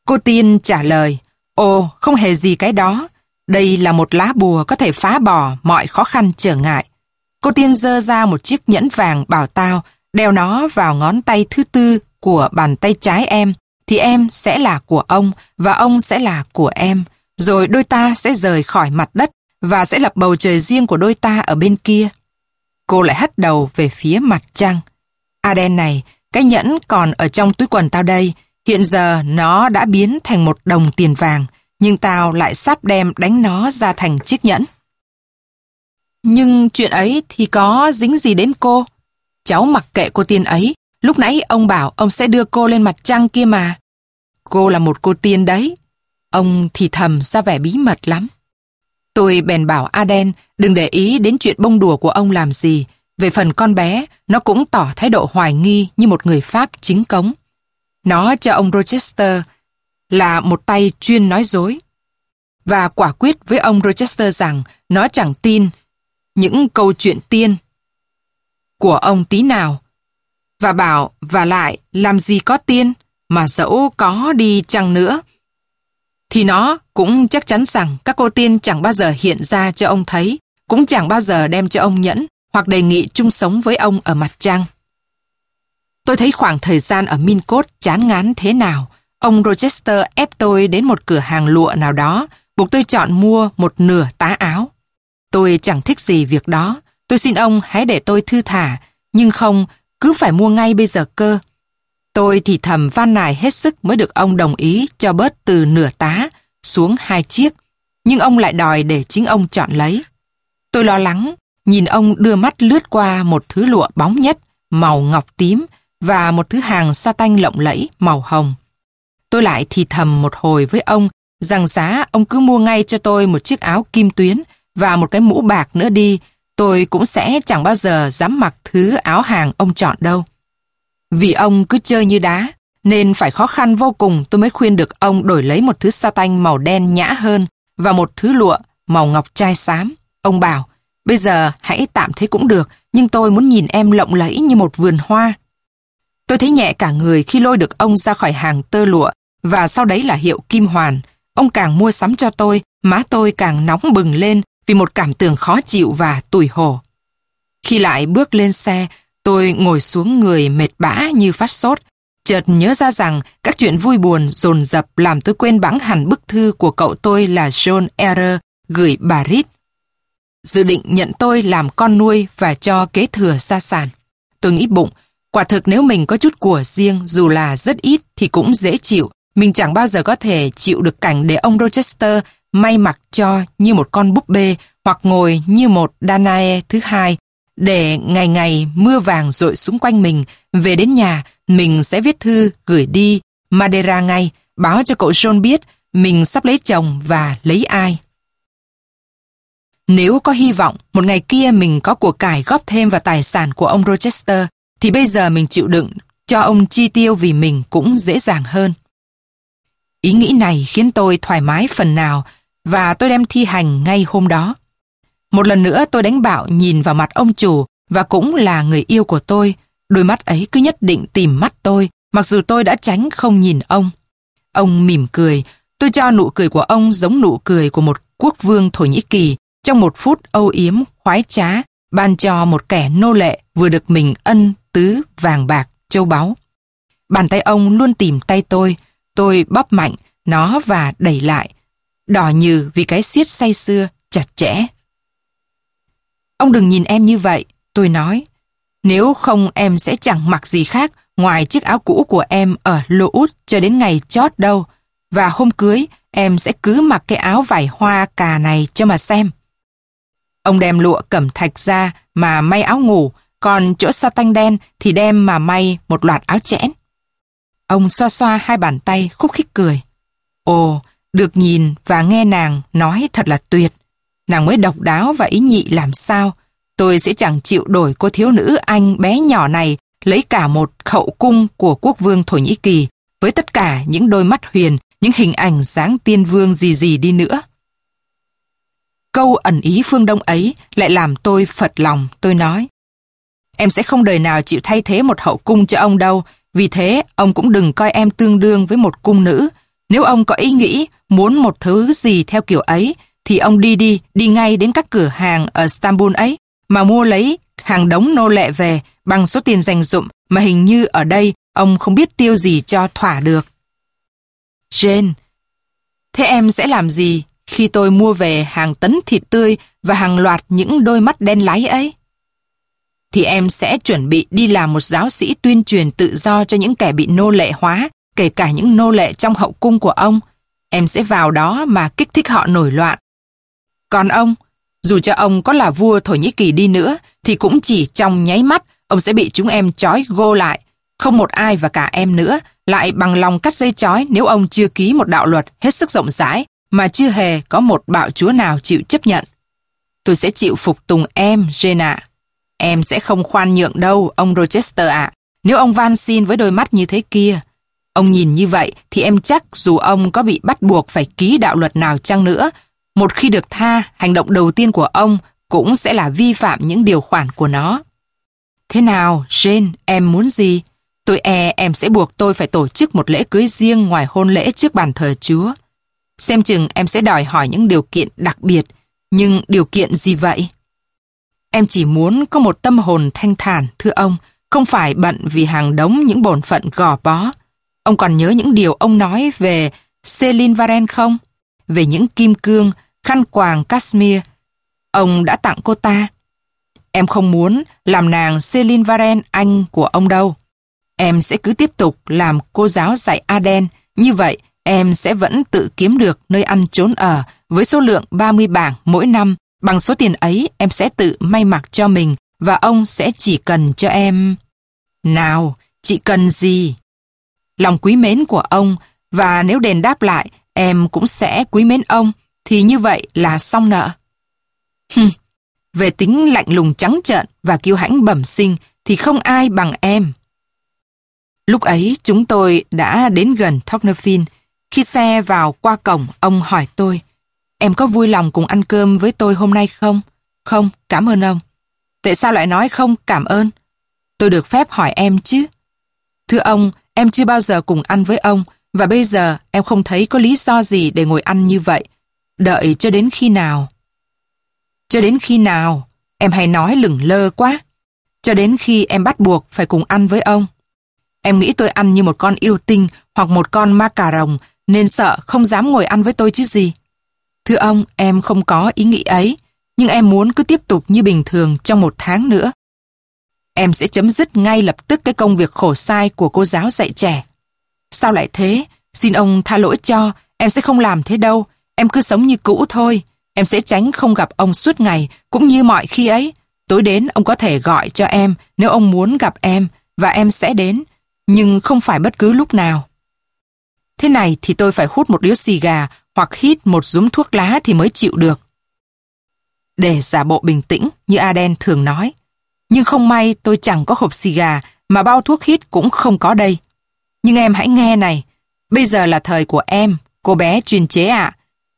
Cô tiên trả lời, ồ, không hề gì cái đó. Đây là một lá bùa có thể phá bỏ mọi khó khăn trở ngại. Cô tiên dơ ra một chiếc nhẫn vàng bảo tao đeo nó vào ngón tay thứ tư của bàn tay trái em, thì em sẽ là của ông và ông sẽ là của em. Rồi đôi ta sẽ rời khỏi mặt đất và sẽ lập bầu trời riêng của đôi ta ở bên kia. Cô lại hất đầu về phía mặt trăng. Aden này, cái nhẫn còn ở trong túi quần tao đây. Hiện giờ nó đã biến thành một đồng tiền vàng, nhưng tao lại sắp đem đánh nó ra thành chiếc nhẫn. Nhưng chuyện ấy thì có dính gì đến cô? Cháu mặc kệ cô tiên ấy, lúc nãy ông bảo ông sẽ đưa cô lên mặt trăng kia mà. Cô là một cô tiên đấy. Ông thì thầm ra vẻ bí mật lắm. Tôi bèn bảo Aden đừng để ý đến chuyện bông đùa của ông làm gì. Về phần con bé, nó cũng tỏ thái độ hoài nghi như một người Pháp chính cống. Nó cho ông Rochester là một tay chuyên nói dối. Và quả quyết với ông Rochester rằng nó chẳng tin những câu chuyện tiên của ông tí nào. Và bảo, và lại, làm gì có tiên, mà dẫu có đi chăng nữa. Thì nó cũng chắc chắn rằng các cô tiên chẳng bao giờ hiện ra cho ông thấy, cũng chẳng bao giờ đem cho ông nhẫn, hoặc đề nghị chung sống với ông ở mặt trăng. Tôi thấy khoảng thời gian ở mincote chán ngán thế nào. Ông Rochester ép tôi đến một cửa hàng lụa nào đó, buộc tôi chọn mua một nửa tá áo. Tôi chẳng thích gì việc đó, Tôi xin ông hãy để tôi thư thả, nhưng không, cứ phải mua ngay bây giờ cơ. Tôi thì thầm van nài hết sức mới được ông đồng ý cho bớt từ nửa tá xuống hai chiếc, nhưng ông lại đòi để chính ông chọn lấy. Tôi lo lắng, nhìn ông đưa mắt lướt qua một thứ lụa bóng nhất, màu ngọc tím và một thứ hàng sa tanh lộng lẫy, màu hồng. Tôi lại thì thầm một hồi với ông rằng giá ông cứ mua ngay cho tôi một chiếc áo kim tuyến và một cái mũ bạc nữa đi tôi cũng sẽ chẳng bao giờ dám mặc thứ áo hàng ông chọn đâu. Vì ông cứ chơi như đá, nên phải khó khăn vô cùng tôi mới khuyên được ông đổi lấy một thứ sa tanh màu đen nhã hơn và một thứ lụa màu ngọc trai xám. Ông bảo, bây giờ hãy tạm thế cũng được, nhưng tôi muốn nhìn em lộng lẫy như một vườn hoa. Tôi thấy nhẹ cả người khi lôi được ông ra khỏi hàng tơ lụa và sau đấy là hiệu kim hoàn. Ông càng mua sắm cho tôi, má tôi càng nóng bừng lên vì một cảm tưởng khó chịu và tủi hổ. Khi lại bước lên xe, tôi ngồi xuống người mệt bã như phát sốt, chợt nhớ ra rằng các chuyện vui buồn dồn dập làm tôi quên bẵng hẳn bức thư của cậu tôi là John Error gửi bà Reed. Dự định nhận tôi làm con nuôi và cho kế thừa gia sản. Tôi nghĩ bụng, quả thực nếu mình có chút của riêng dù là rất ít thì cũng dễ chịu. Mình chẳng bao giờ có thể chịu được cảnh để ông Rochester may mặc cho như một con búp bê hoặc ngồi như một Danae thứ hai để ngày ngày mưa vàng rội xuống quanh mình, về đến nhà mình sẽ viết thư gửi đi Madeira ngay, báo cho cậu John biết mình sắp lấy chồng và lấy ai. Nếu có hy vọng một ngày kia mình có của cải góp thêm vào tài sản của ông Rochester, thì bây giờ mình chịu đựng cho ông chi tiêu vì mình cũng dễ dàng hơn. Ý nghĩ này khiến tôi thoải mái phần nào và tôi đem thi hành ngay hôm đó. Một lần nữa tôi đánh bạo nhìn vào mặt ông chủ và cũng là người yêu của tôi. Đôi mắt ấy cứ nhất định tìm mắt tôi, mặc dù tôi đã tránh không nhìn ông. Ông mỉm cười, tôi cho nụ cười của ông giống nụ cười của một quốc vương Thổ Nhĩ Kỳ trong một phút âu yếm, khoái trá, ban cho một kẻ nô lệ vừa được mình ân, tứ, vàng bạc, châu báu. Bàn tay ông luôn tìm tay tôi, tôi bóp mạnh nó và đẩy lại, đỏ như vì cái siết say xưa, chặt chẽ. Ông đừng nhìn em như vậy, tôi nói. Nếu không em sẽ chẳng mặc gì khác ngoài chiếc áo cũ của em ở lỗ út cho đến ngày chót đâu. Và hôm cưới, em sẽ cứ mặc cái áo vải hoa cà này cho mà xem. Ông đem lụa cẩm thạch ra mà may áo ngủ, còn chỗ sa tanh đen thì đem mà may một loạt áo chẽn. Ông xoa xoa hai bàn tay khúc khích cười. Ồ, được nhìn và nghe nàng nói thật là tuyệt. Nàng mới độc đáo và ý nhị làm sao. Tôi sẽ chẳng chịu đổi cô thiếu nữ anh bé nhỏ này lấy cả một khẩu cung của quốc vương Thổ Nhĩ Kỳ với tất cả những đôi mắt huyền, những hình ảnh dáng tiên vương gì gì đi nữa. Câu ẩn ý phương Đông ấy lại làm tôi phật lòng, tôi nói. Em sẽ không đời nào chịu thay thế một hậu cung cho ông đâu, vì thế ông cũng đừng coi em tương đương với một cung nữ. Nếu ông có ý nghĩ muốn một thứ gì theo kiểu ấy, thì ông đi đi, đi ngay đến các cửa hàng ở Istanbul ấy, mà mua lấy hàng đống nô lệ về bằng số tiền dành dụm mà hình như ở đây ông không biết tiêu gì cho thỏa được. Jane, thế em sẽ làm gì khi tôi mua về hàng tấn thịt tươi và hàng loạt những đôi mắt đen láy ấy? Thì em sẽ chuẩn bị đi làm một giáo sĩ tuyên truyền tự do cho những kẻ bị nô lệ hóa, kể cả những nô lệ trong hậu cung của ông. Em sẽ vào đó mà kích thích họ nổi loạn. Còn ông, dù cho ông có là vua Thổ Nhĩ Kỳ đi nữa, thì cũng chỉ trong nháy mắt, ông sẽ bị chúng em trói gô lại. Không một ai và cả em nữa lại bằng lòng cắt dây trói nếu ông chưa ký một đạo luật hết sức rộng rãi mà chưa hề có một bạo chúa nào chịu chấp nhận. Tôi sẽ chịu phục tùng em, Jane Em sẽ không khoan nhượng đâu, ông Rochester ạ. Nếu ông van xin với đôi mắt như thế kia, ông nhìn như vậy thì em chắc dù ông có bị bắt buộc phải ký đạo luật nào chăng nữa, một khi được tha, hành động đầu tiên của ông cũng sẽ là vi phạm những điều khoản của nó. Thế nào, Jane, em muốn gì? Tôi e em sẽ buộc tôi phải tổ chức một lễ cưới riêng ngoài hôn lễ trước bàn thờ Chúa. Xem chừng em sẽ đòi hỏi những điều kiện đặc biệt, nhưng điều kiện gì vậy? Em chỉ muốn có một tâm hồn thanh thản, thưa ông, không phải bận vì hàng đống những bổn phận gò bó. Ông còn nhớ những điều ông nói về Celine Varen không? Về những kim cương, khăn quàng Kashmir, Ông đã tặng cô ta. Em không muốn làm nàng Celine Varen Anh của ông đâu. Em sẽ cứ tiếp tục làm cô giáo dạy Aden. Như vậy, em sẽ vẫn tự kiếm được nơi ăn trốn ở với số lượng 30 bảng mỗi năm. Bằng số tiền ấy, em sẽ tự may mặc cho mình và ông sẽ chỉ cần cho em... Nào, chị cần gì? Lòng quý mến của ông và nếu đền đáp lại, em cũng sẽ quý mến ông thì như vậy là xong nợ. Hừm, về tính lạnh lùng trắng trợn và kiêu hãnh bẩm sinh thì không ai bằng em. Lúc ấy chúng tôi đã đến gần Tocnefin. Khi xe vào qua cổng, ông hỏi tôi, em có vui lòng cùng ăn cơm với tôi hôm nay không? Không, cảm ơn ông. Tại sao lại nói không cảm ơn? Tôi được phép hỏi em chứ. Thưa ông, em chưa bao giờ cùng ăn với ông và bây giờ em không thấy có lý do gì để ngồi ăn như vậy. Đợi cho đến khi nào? Cho đến khi nào? Em hay nói lửng lơ quá. Cho đến khi em bắt buộc phải cùng ăn với ông. Em nghĩ tôi ăn như một con yêu tinh hoặc một con ma cà rồng nên sợ không dám ngồi ăn với tôi chứ gì. Thưa ông, em không có ý nghĩ ấy, nhưng em muốn cứ tiếp tục như bình thường trong một tháng nữa. Em sẽ chấm dứt ngay lập tức cái công việc khổ sai của cô giáo dạy trẻ. Sao lại thế? Xin ông tha lỗi cho, em sẽ không làm thế đâu. Em cứ sống như cũ thôi. Em sẽ tránh không gặp ông suốt ngày, cũng như mọi khi ấy. Tối đến ông có thể gọi cho em nếu ông muốn gặp em, và em sẽ đến, nhưng không phải bất cứ lúc nào. Thế này thì tôi phải hút một điếu xì gà hoặc hít một dúm thuốc lá thì mới chịu được. Để giả bộ bình tĩnh như Aden thường nói. Nhưng không may tôi chẳng có hộp xì gà mà bao thuốc hít cũng không có đây. Nhưng em hãy nghe này, bây giờ là thời của em, cô bé truyền chế ạ.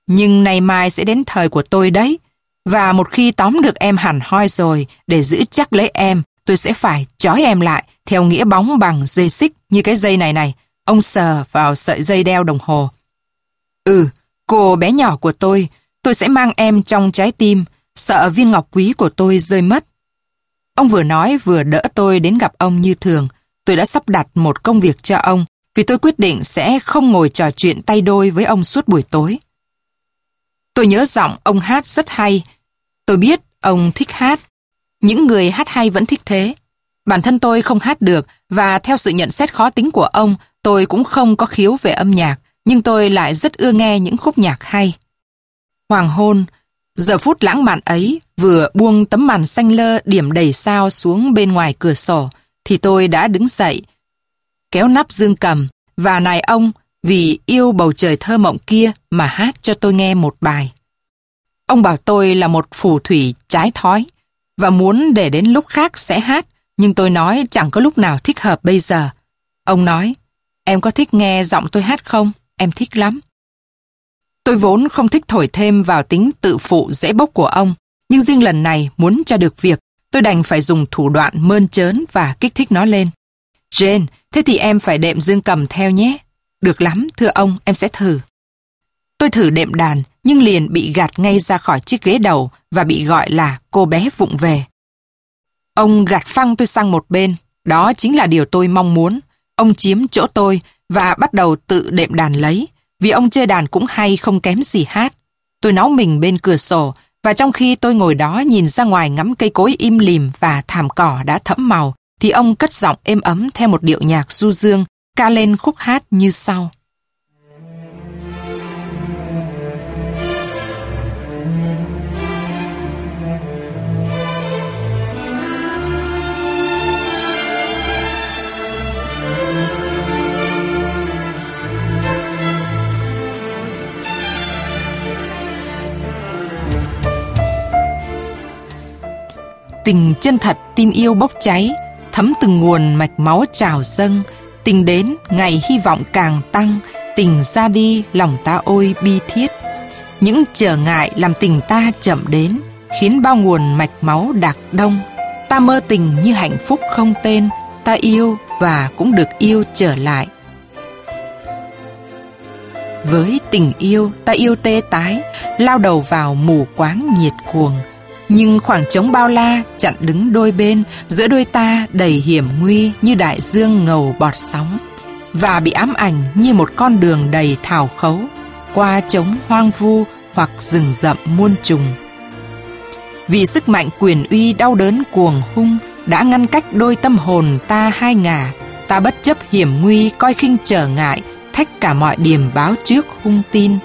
Nhưng nay mai sẽ đến thời của tôi đấy. Và một khi tóm được em hẳn hoi rồi, để giữ chắc lấy em, tôi sẽ phải trói em lại theo nghĩa bóng bằng dây xích như cái dây này này. Ông sờ vào sợi dây đeo đồng hồ. Ừ, cô bé nhỏ của tôi, tôi sẽ mang em trong trái tim, sợ viên ngọc quý của tôi rơi mất. Ông vừa nói vừa đỡ tôi đến gặp ông như thường. Tôi đã sắp đặt một công việc cho ông vì tôi quyết định sẽ không ngồi trò chuyện tay đôi với ông suốt buổi tối. Tôi nhớ giọng ông hát rất hay. Tôi biết ông thích hát. Những người hát hay vẫn thích thế. Bản thân tôi không hát được và theo sự nhận xét khó tính của ông, tôi cũng không có khiếu về âm nhạc, nhưng tôi lại rất ưa nghe những khúc nhạc hay. Hoàng hôn, giờ phút lãng mạn ấy vừa buông tấm màn xanh lơ điểm đầy sao xuống bên ngoài cửa sổ, thì tôi đã đứng dậy, kéo nắp dương cầm và nài ông vì yêu bầu trời thơ mộng kia mà hát cho tôi nghe một bài. Ông bảo tôi là một phù thủy trái thói và muốn để đến lúc khác sẽ hát nhưng tôi nói chẳng có lúc nào thích hợp bây giờ. Ông nói, em có thích nghe giọng tôi hát không? Em thích lắm. Tôi vốn không thích thổi thêm vào tính tự phụ dễ bốc của ông, nhưng riêng lần này muốn cho được việc, tôi đành phải dùng thủ đoạn mơn trớn và kích thích nó lên. Jane, thế thì em phải đệm dương cầm theo nhé. Được lắm, thưa ông, em sẽ thử. Tôi thử đệm đàn, nhưng liền bị gạt ngay ra khỏi chiếc ghế đầu và bị gọi là cô bé vụng về. Ông gạt phăng tôi sang một bên, đó chính là điều tôi mong muốn. Ông chiếm chỗ tôi và bắt đầu tự đệm đàn lấy, vì ông chơi đàn cũng hay không kém gì hát. Tôi náu mình bên cửa sổ, và trong khi tôi ngồi đó nhìn ra ngoài ngắm cây cối im lìm và thảm cỏ đã thẫm màu, thì ông cất giọng êm ấm theo một điệu nhạc du dương, ca lên khúc hát như sau. Tình chân thật tim yêu bốc cháy, thấm từng nguồn mạch máu trào dâng, tình đến ngày hy vọng càng tăng, tình ra đi lòng ta ôi bi thiết. Những trở ngại làm tình ta chậm đến, khiến bao nguồn mạch máu đặc đông. Ta mơ tình như hạnh phúc không tên, ta yêu và cũng được yêu trở lại. Với tình yêu, ta yêu tê tái, lao đầu vào mù quáng nhiệt cuồng, nhưng khoảng trống bao la chặn đứng đôi bên giữa đôi ta đầy hiểm nguy như đại dương ngầu bọt sóng và bị ám ảnh như một con đường đầy thảo khấu qua trống hoang vu hoặc rừng rậm muôn trùng. Vì sức mạnh quyền uy đau đớn cuồng hung đã ngăn cách đôi tâm hồn ta hai ngả, ta bất chấp hiểm nguy coi khinh trở ngại, thách cả mọi điềm báo trước hung tin.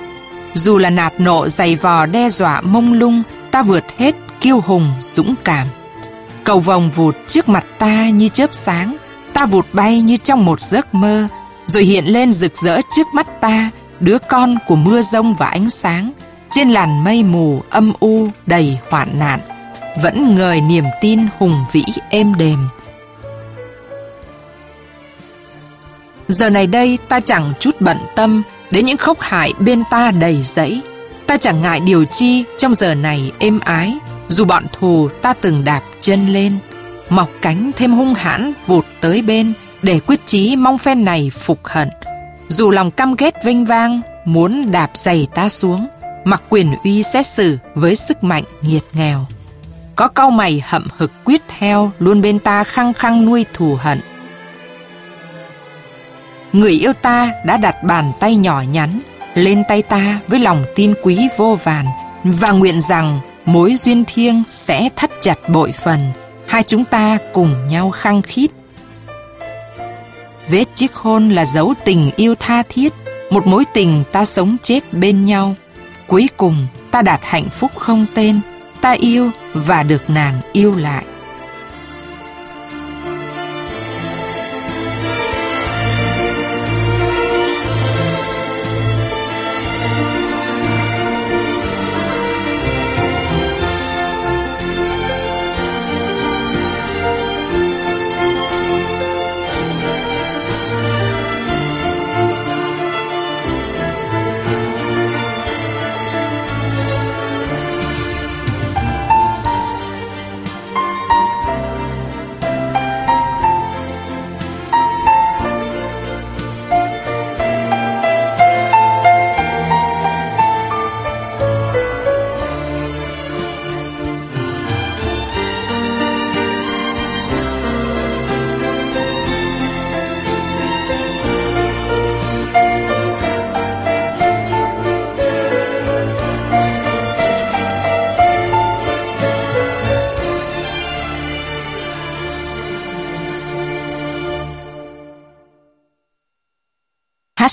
Dù là nạt nộ dày vò đe dọa mông lung, ta vượt hết kiêu hùng, dũng cảm. Cầu vòng vụt trước mặt ta như chớp sáng, ta vụt bay như trong một giấc mơ, rồi hiện lên rực rỡ trước mắt ta, đứa con của mưa rông và ánh sáng, trên làn mây mù âm u đầy hoạn nạn, vẫn ngời niềm tin hùng vĩ êm đềm. Giờ này đây ta chẳng chút bận tâm đến những khốc hại bên ta đầy dẫy. Ta chẳng ngại điều chi trong giờ này êm ái, dù bọn thù ta từng đạp chân lên, mọc cánh thêm hung hãn vụt tới bên để quyết chí mong phen này phục hận. Dù lòng căm ghét vinh vang, muốn đạp giày ta xuống, mặc quyền uy xét xử với sức mạnh nghiệt nghèo. Có câu mày hậm hực quyết theo luôn bên ta khăng khăng nuôi thù hận. Người yêu ta đã đặt bàn tay nhỏ nhắn lên tay ta với lòng tin quý vô vàn và nguyện rằng mối duyên thiêng sẽ thắt chặt bội phần, hai chúng ta cùng nhau khăng khít. Vết chiếc hôn là dấu tình yêu tha thiết, một mối tình ta sống chết bên nhau. Cuối cùng ta đạt hạnh phúc không tên, ta yêu và được nàng yêu lại.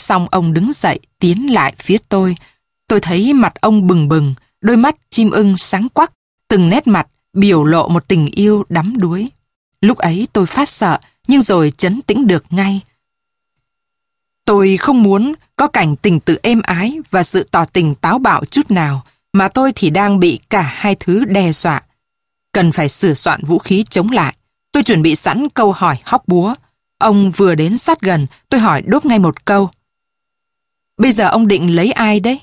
Xong ông đứng dậy, tiến lại phía tôi. Tôi thấy mặt ông bừng bừng, đôi mắt chim ưng sáng quắc, từng nét mặt biểu lộ một tình yêu đắm đuối. Lúc ấy tôi phát sợ, nhưng rồi chấn tĩnh được ngay. Tôi không muốn có cảnh tình tự êm ái và sự tỏ tình táo bạo chút nào, mà tôi thì đang bị cả hai thứ đe dọa. Cần phải sửa soạn vũ khí chống lại. Tôi chuẩn bị sẵn câu hỏi hóc búa. Ông vừa đến sát gần, tôi hỏi đốt ngay một câu. Bây giờ ông định lấy ai đấy?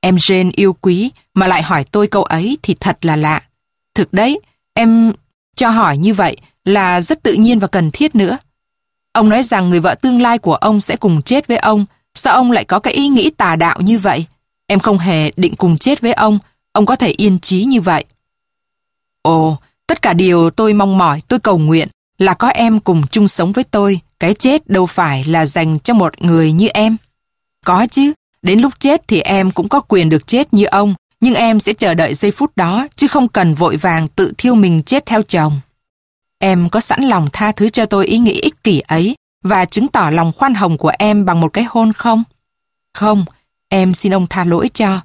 Em Jane yêu quý mà lại hỏi tôi câu ấy thì thật là lạ. Thực đấy, em cho hỏi như vậy là rất tự nhiên và cần thiết nữa. Ông nói rằng người vợ tương lai của ông sẽ cùng chết với ông. Sao ông lại có cái ý nghĩ tà đạo như vậy? Em không hề định cùng chết với ông. Ông có thể yên trí như vậy. Ồ, tất cả điều tôi mong mỏi, tôi cầu nguyện là có em cùng chung sống với tôi. Cái chết đâu phải là dành cho một người như em. Có chứ, đến lúc chết thì em cũng có quyền được chết như ông, nhưng em sẽ chờ đợi giây phút đó, chứ không cần vội vàng tự thiêu mình chết theo chồng. Em có sẵn lòng tha thứ cho tôi ý nghĩ ích kỷ ấy và chứng tỏ lòng khoan hồng của em bằng một cái hôn không? Không, em xin ông tha lỗi cho.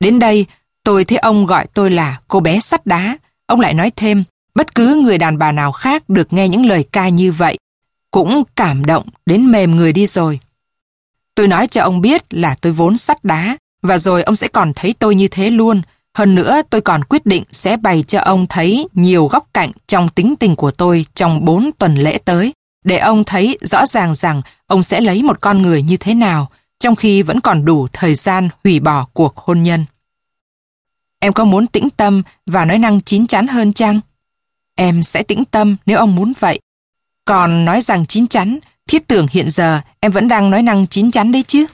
Đến đây, tôi thấy ông gọi tôi là cô bé sắt đá. Ông lại nói thêm, bất cứ người đàn bà nào khác được nghe những lời ca như vậy, cũng cảm động đến mềm người đi rồi. Tôi nói cho ông biết là tôi vốn sắt đá, và rồi ông sẽ còn thấy tôi như thế luôn. Hơn nữa tôi còn quyết định sẽ bày cho ông thấy nhiều góc cạnh trong tính tình của tôi trong 4 tuần lễ tới, để ông thấy rõ ràng rằng ông sẽ lấy một con người như thế nào, trong khi vẫn còn đủ thời gian hủy bỏ cuộc hôn nhân. Em có muốn tĩnh tâm và nói năng chín chắn hơn chăng? Em sẽ tĩnh tâm nếu ông muốn vậy. Còn nói rằng chín chắn, thiết tưởng hiện giờ em vẫn đang nói năng chín chắn đấy chứ.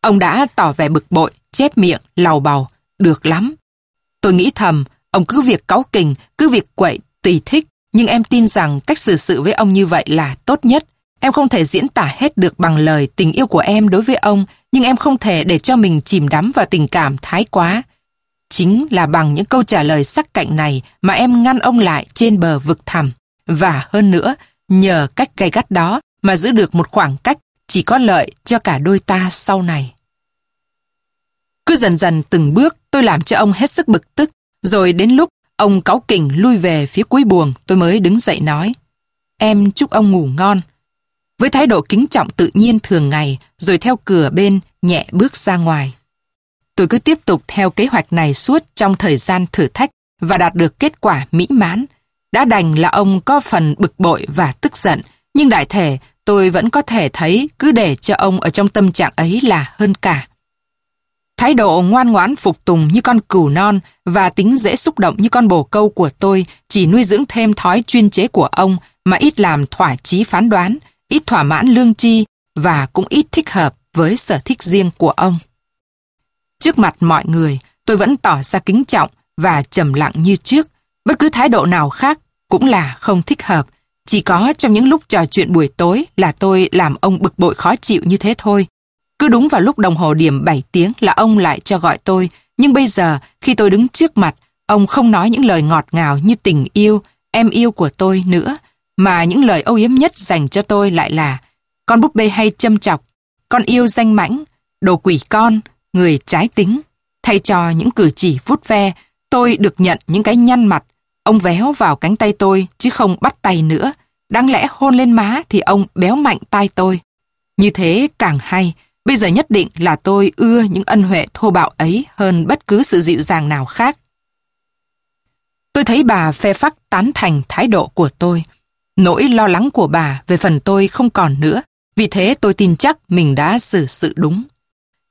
Ông đã tỏ vẻ bực bội, chép miệng, lầu bầu. Được lắm. Tôi nghĩ thầm, ông cứ việc cáu kình, cứ việc quậy, tùy thích. Nhưng em tin rằng cách xử sự với ông như vậy là tốt nhất. Em không thể diễn tả hết được bằng lời tình yêu của em đối với ông, nhưng em không thể để cho mình chìm đắm vào tình cảm thái quá. Chính là bằng những câu trả lời sắc cạnh này mà em ngăn ông lại trên bờ vực thẳm. Và hơn nữa, nhờ cách gay gắt đó mà giữ được một khoảng cách chỉ có lợi cho cả đôi ta sau này. Cứ dần dần từng bước tôi làm cho ông hết sức bực tức, rồi đến lúc ông cáu kỉnh lui về phía cuối buồng tôi mới đứng dậy nói. Em chúc ông ngủ ngon. Với thái độ kính trọng tự nhiên thường ngày, rồi theo cửa bên nhẹ bước ra ngoài. Tôi cứ tiếp tục theo kế hoạch này suốt trong thời gian thử thách và đạt được kết quả mỹ mãn. Đã đành là ông có phần bực bội và tức giận, nhưng đại thể tôi vẫn có thể thấy cứ để cho ông ở trong tâm trạng ấy là hơn cả. Thái độ ngoan ngoãn phục tùng như con cừu non và tính dễ xúc động như con bồ câu của tôi chỉ nuôi dưỡng thêm thói chuyên chế của ông mà ít làm thỏa chí phán đoán, ít thỏa mãn lương chi và cũng ít thích hợp với sở thích riêng của ông. Trước mặt mọi người, tôi vẫn tỏ ra kính trọng và trầm lặng như trước. Bất cứ thái độ nào khác cũng là không thích hợp. Chỉ có trong những lúc trò chuyện buổi tối là tôi làm ông bực bội khó chịu như thế thôi. Cứ đúng vào lúc đồng hồ điểm 7 tiếng là ông lại cho gọi tôi. Nhưng bây giờ, khi tôi đứng trước mặt, ông không nói những lời ngọt ngào như tình yêu, em yêu của tôi nữa, mà những lời âu yếm nhất dành cho tôi lại là con búp bê hay châm chọc, con yêu danh mãnh, đồ quỷ con, người trái tính. Thay cho những cử chỉ vút ve, tôi được nhận những cái nhăn mặt. Ông véo vào cánh tay tôi chứ không bắt tay nữa. Đáng lẽ hôn lên má thì ông béo mạnh tay tôi. Như thế càng hay, Bây giờ nhất định là tôi ưa những ân huệ thô bạo ấy hơn bất cứ sự dịu dàng nào khác. Tôi thấy bà phe phắc tán thành thái độ của tôi. Nỗi lo lắng của bà về phần tôi không còn nữa, vì thế tôi tin chắc mình đã xử sự đúng.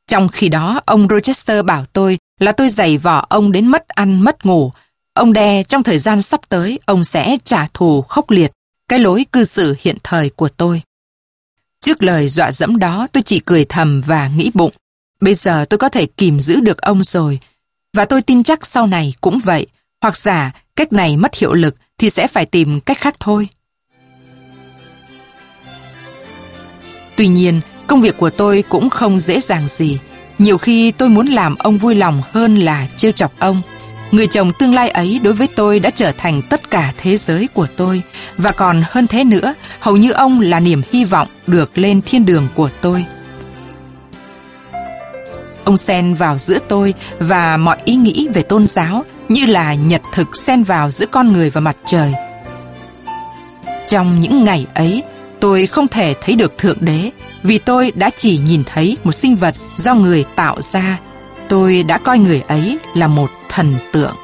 Trong khi đó, ông Rochester bảo tôi là tôi giày vò ông đến mất ăn mất ngủ. Ông đe trong thời gian sắp tới, ông sẽ trả thù khốc liệt cái lối cư xử hiện thời của tôi. Trước lời dọa dẫm đó tôi chỉ cười thầm và nghĩ bụng. Bây giờ tôi có thể kìm giữ được ông rồi. Và tôi tin chắc sau này cũng vậy. Hoặc giả cách này mất hiệu lực thì sẽ phải tìm cách khác thôi. Tuy nhiên, công việc của tôi cũng không dễ dàng gì. Nhiều khi tôi muốn làm ông vui lòng hơn là trêu chọc ông. Người chồng tương lai ấy đối với tôi đã trở thành tất cả thế giới của tôi. Và còn hơn thế nữa, hầu như ông là niềm hy vọng được lên thiên đường của tôi. Ông xen vào giữa tôi và mọi ý nghĩ về tôn giáo như là nhật thực xen vào giữa con người và mặt trời. Trong những ngày ấy, tôi không thể thấy được Thượng Đế vì tôi đã chỉ nhìn thấy một sinh vật do người tạo ra. Tôi đã coi người ấy là một thần tượng.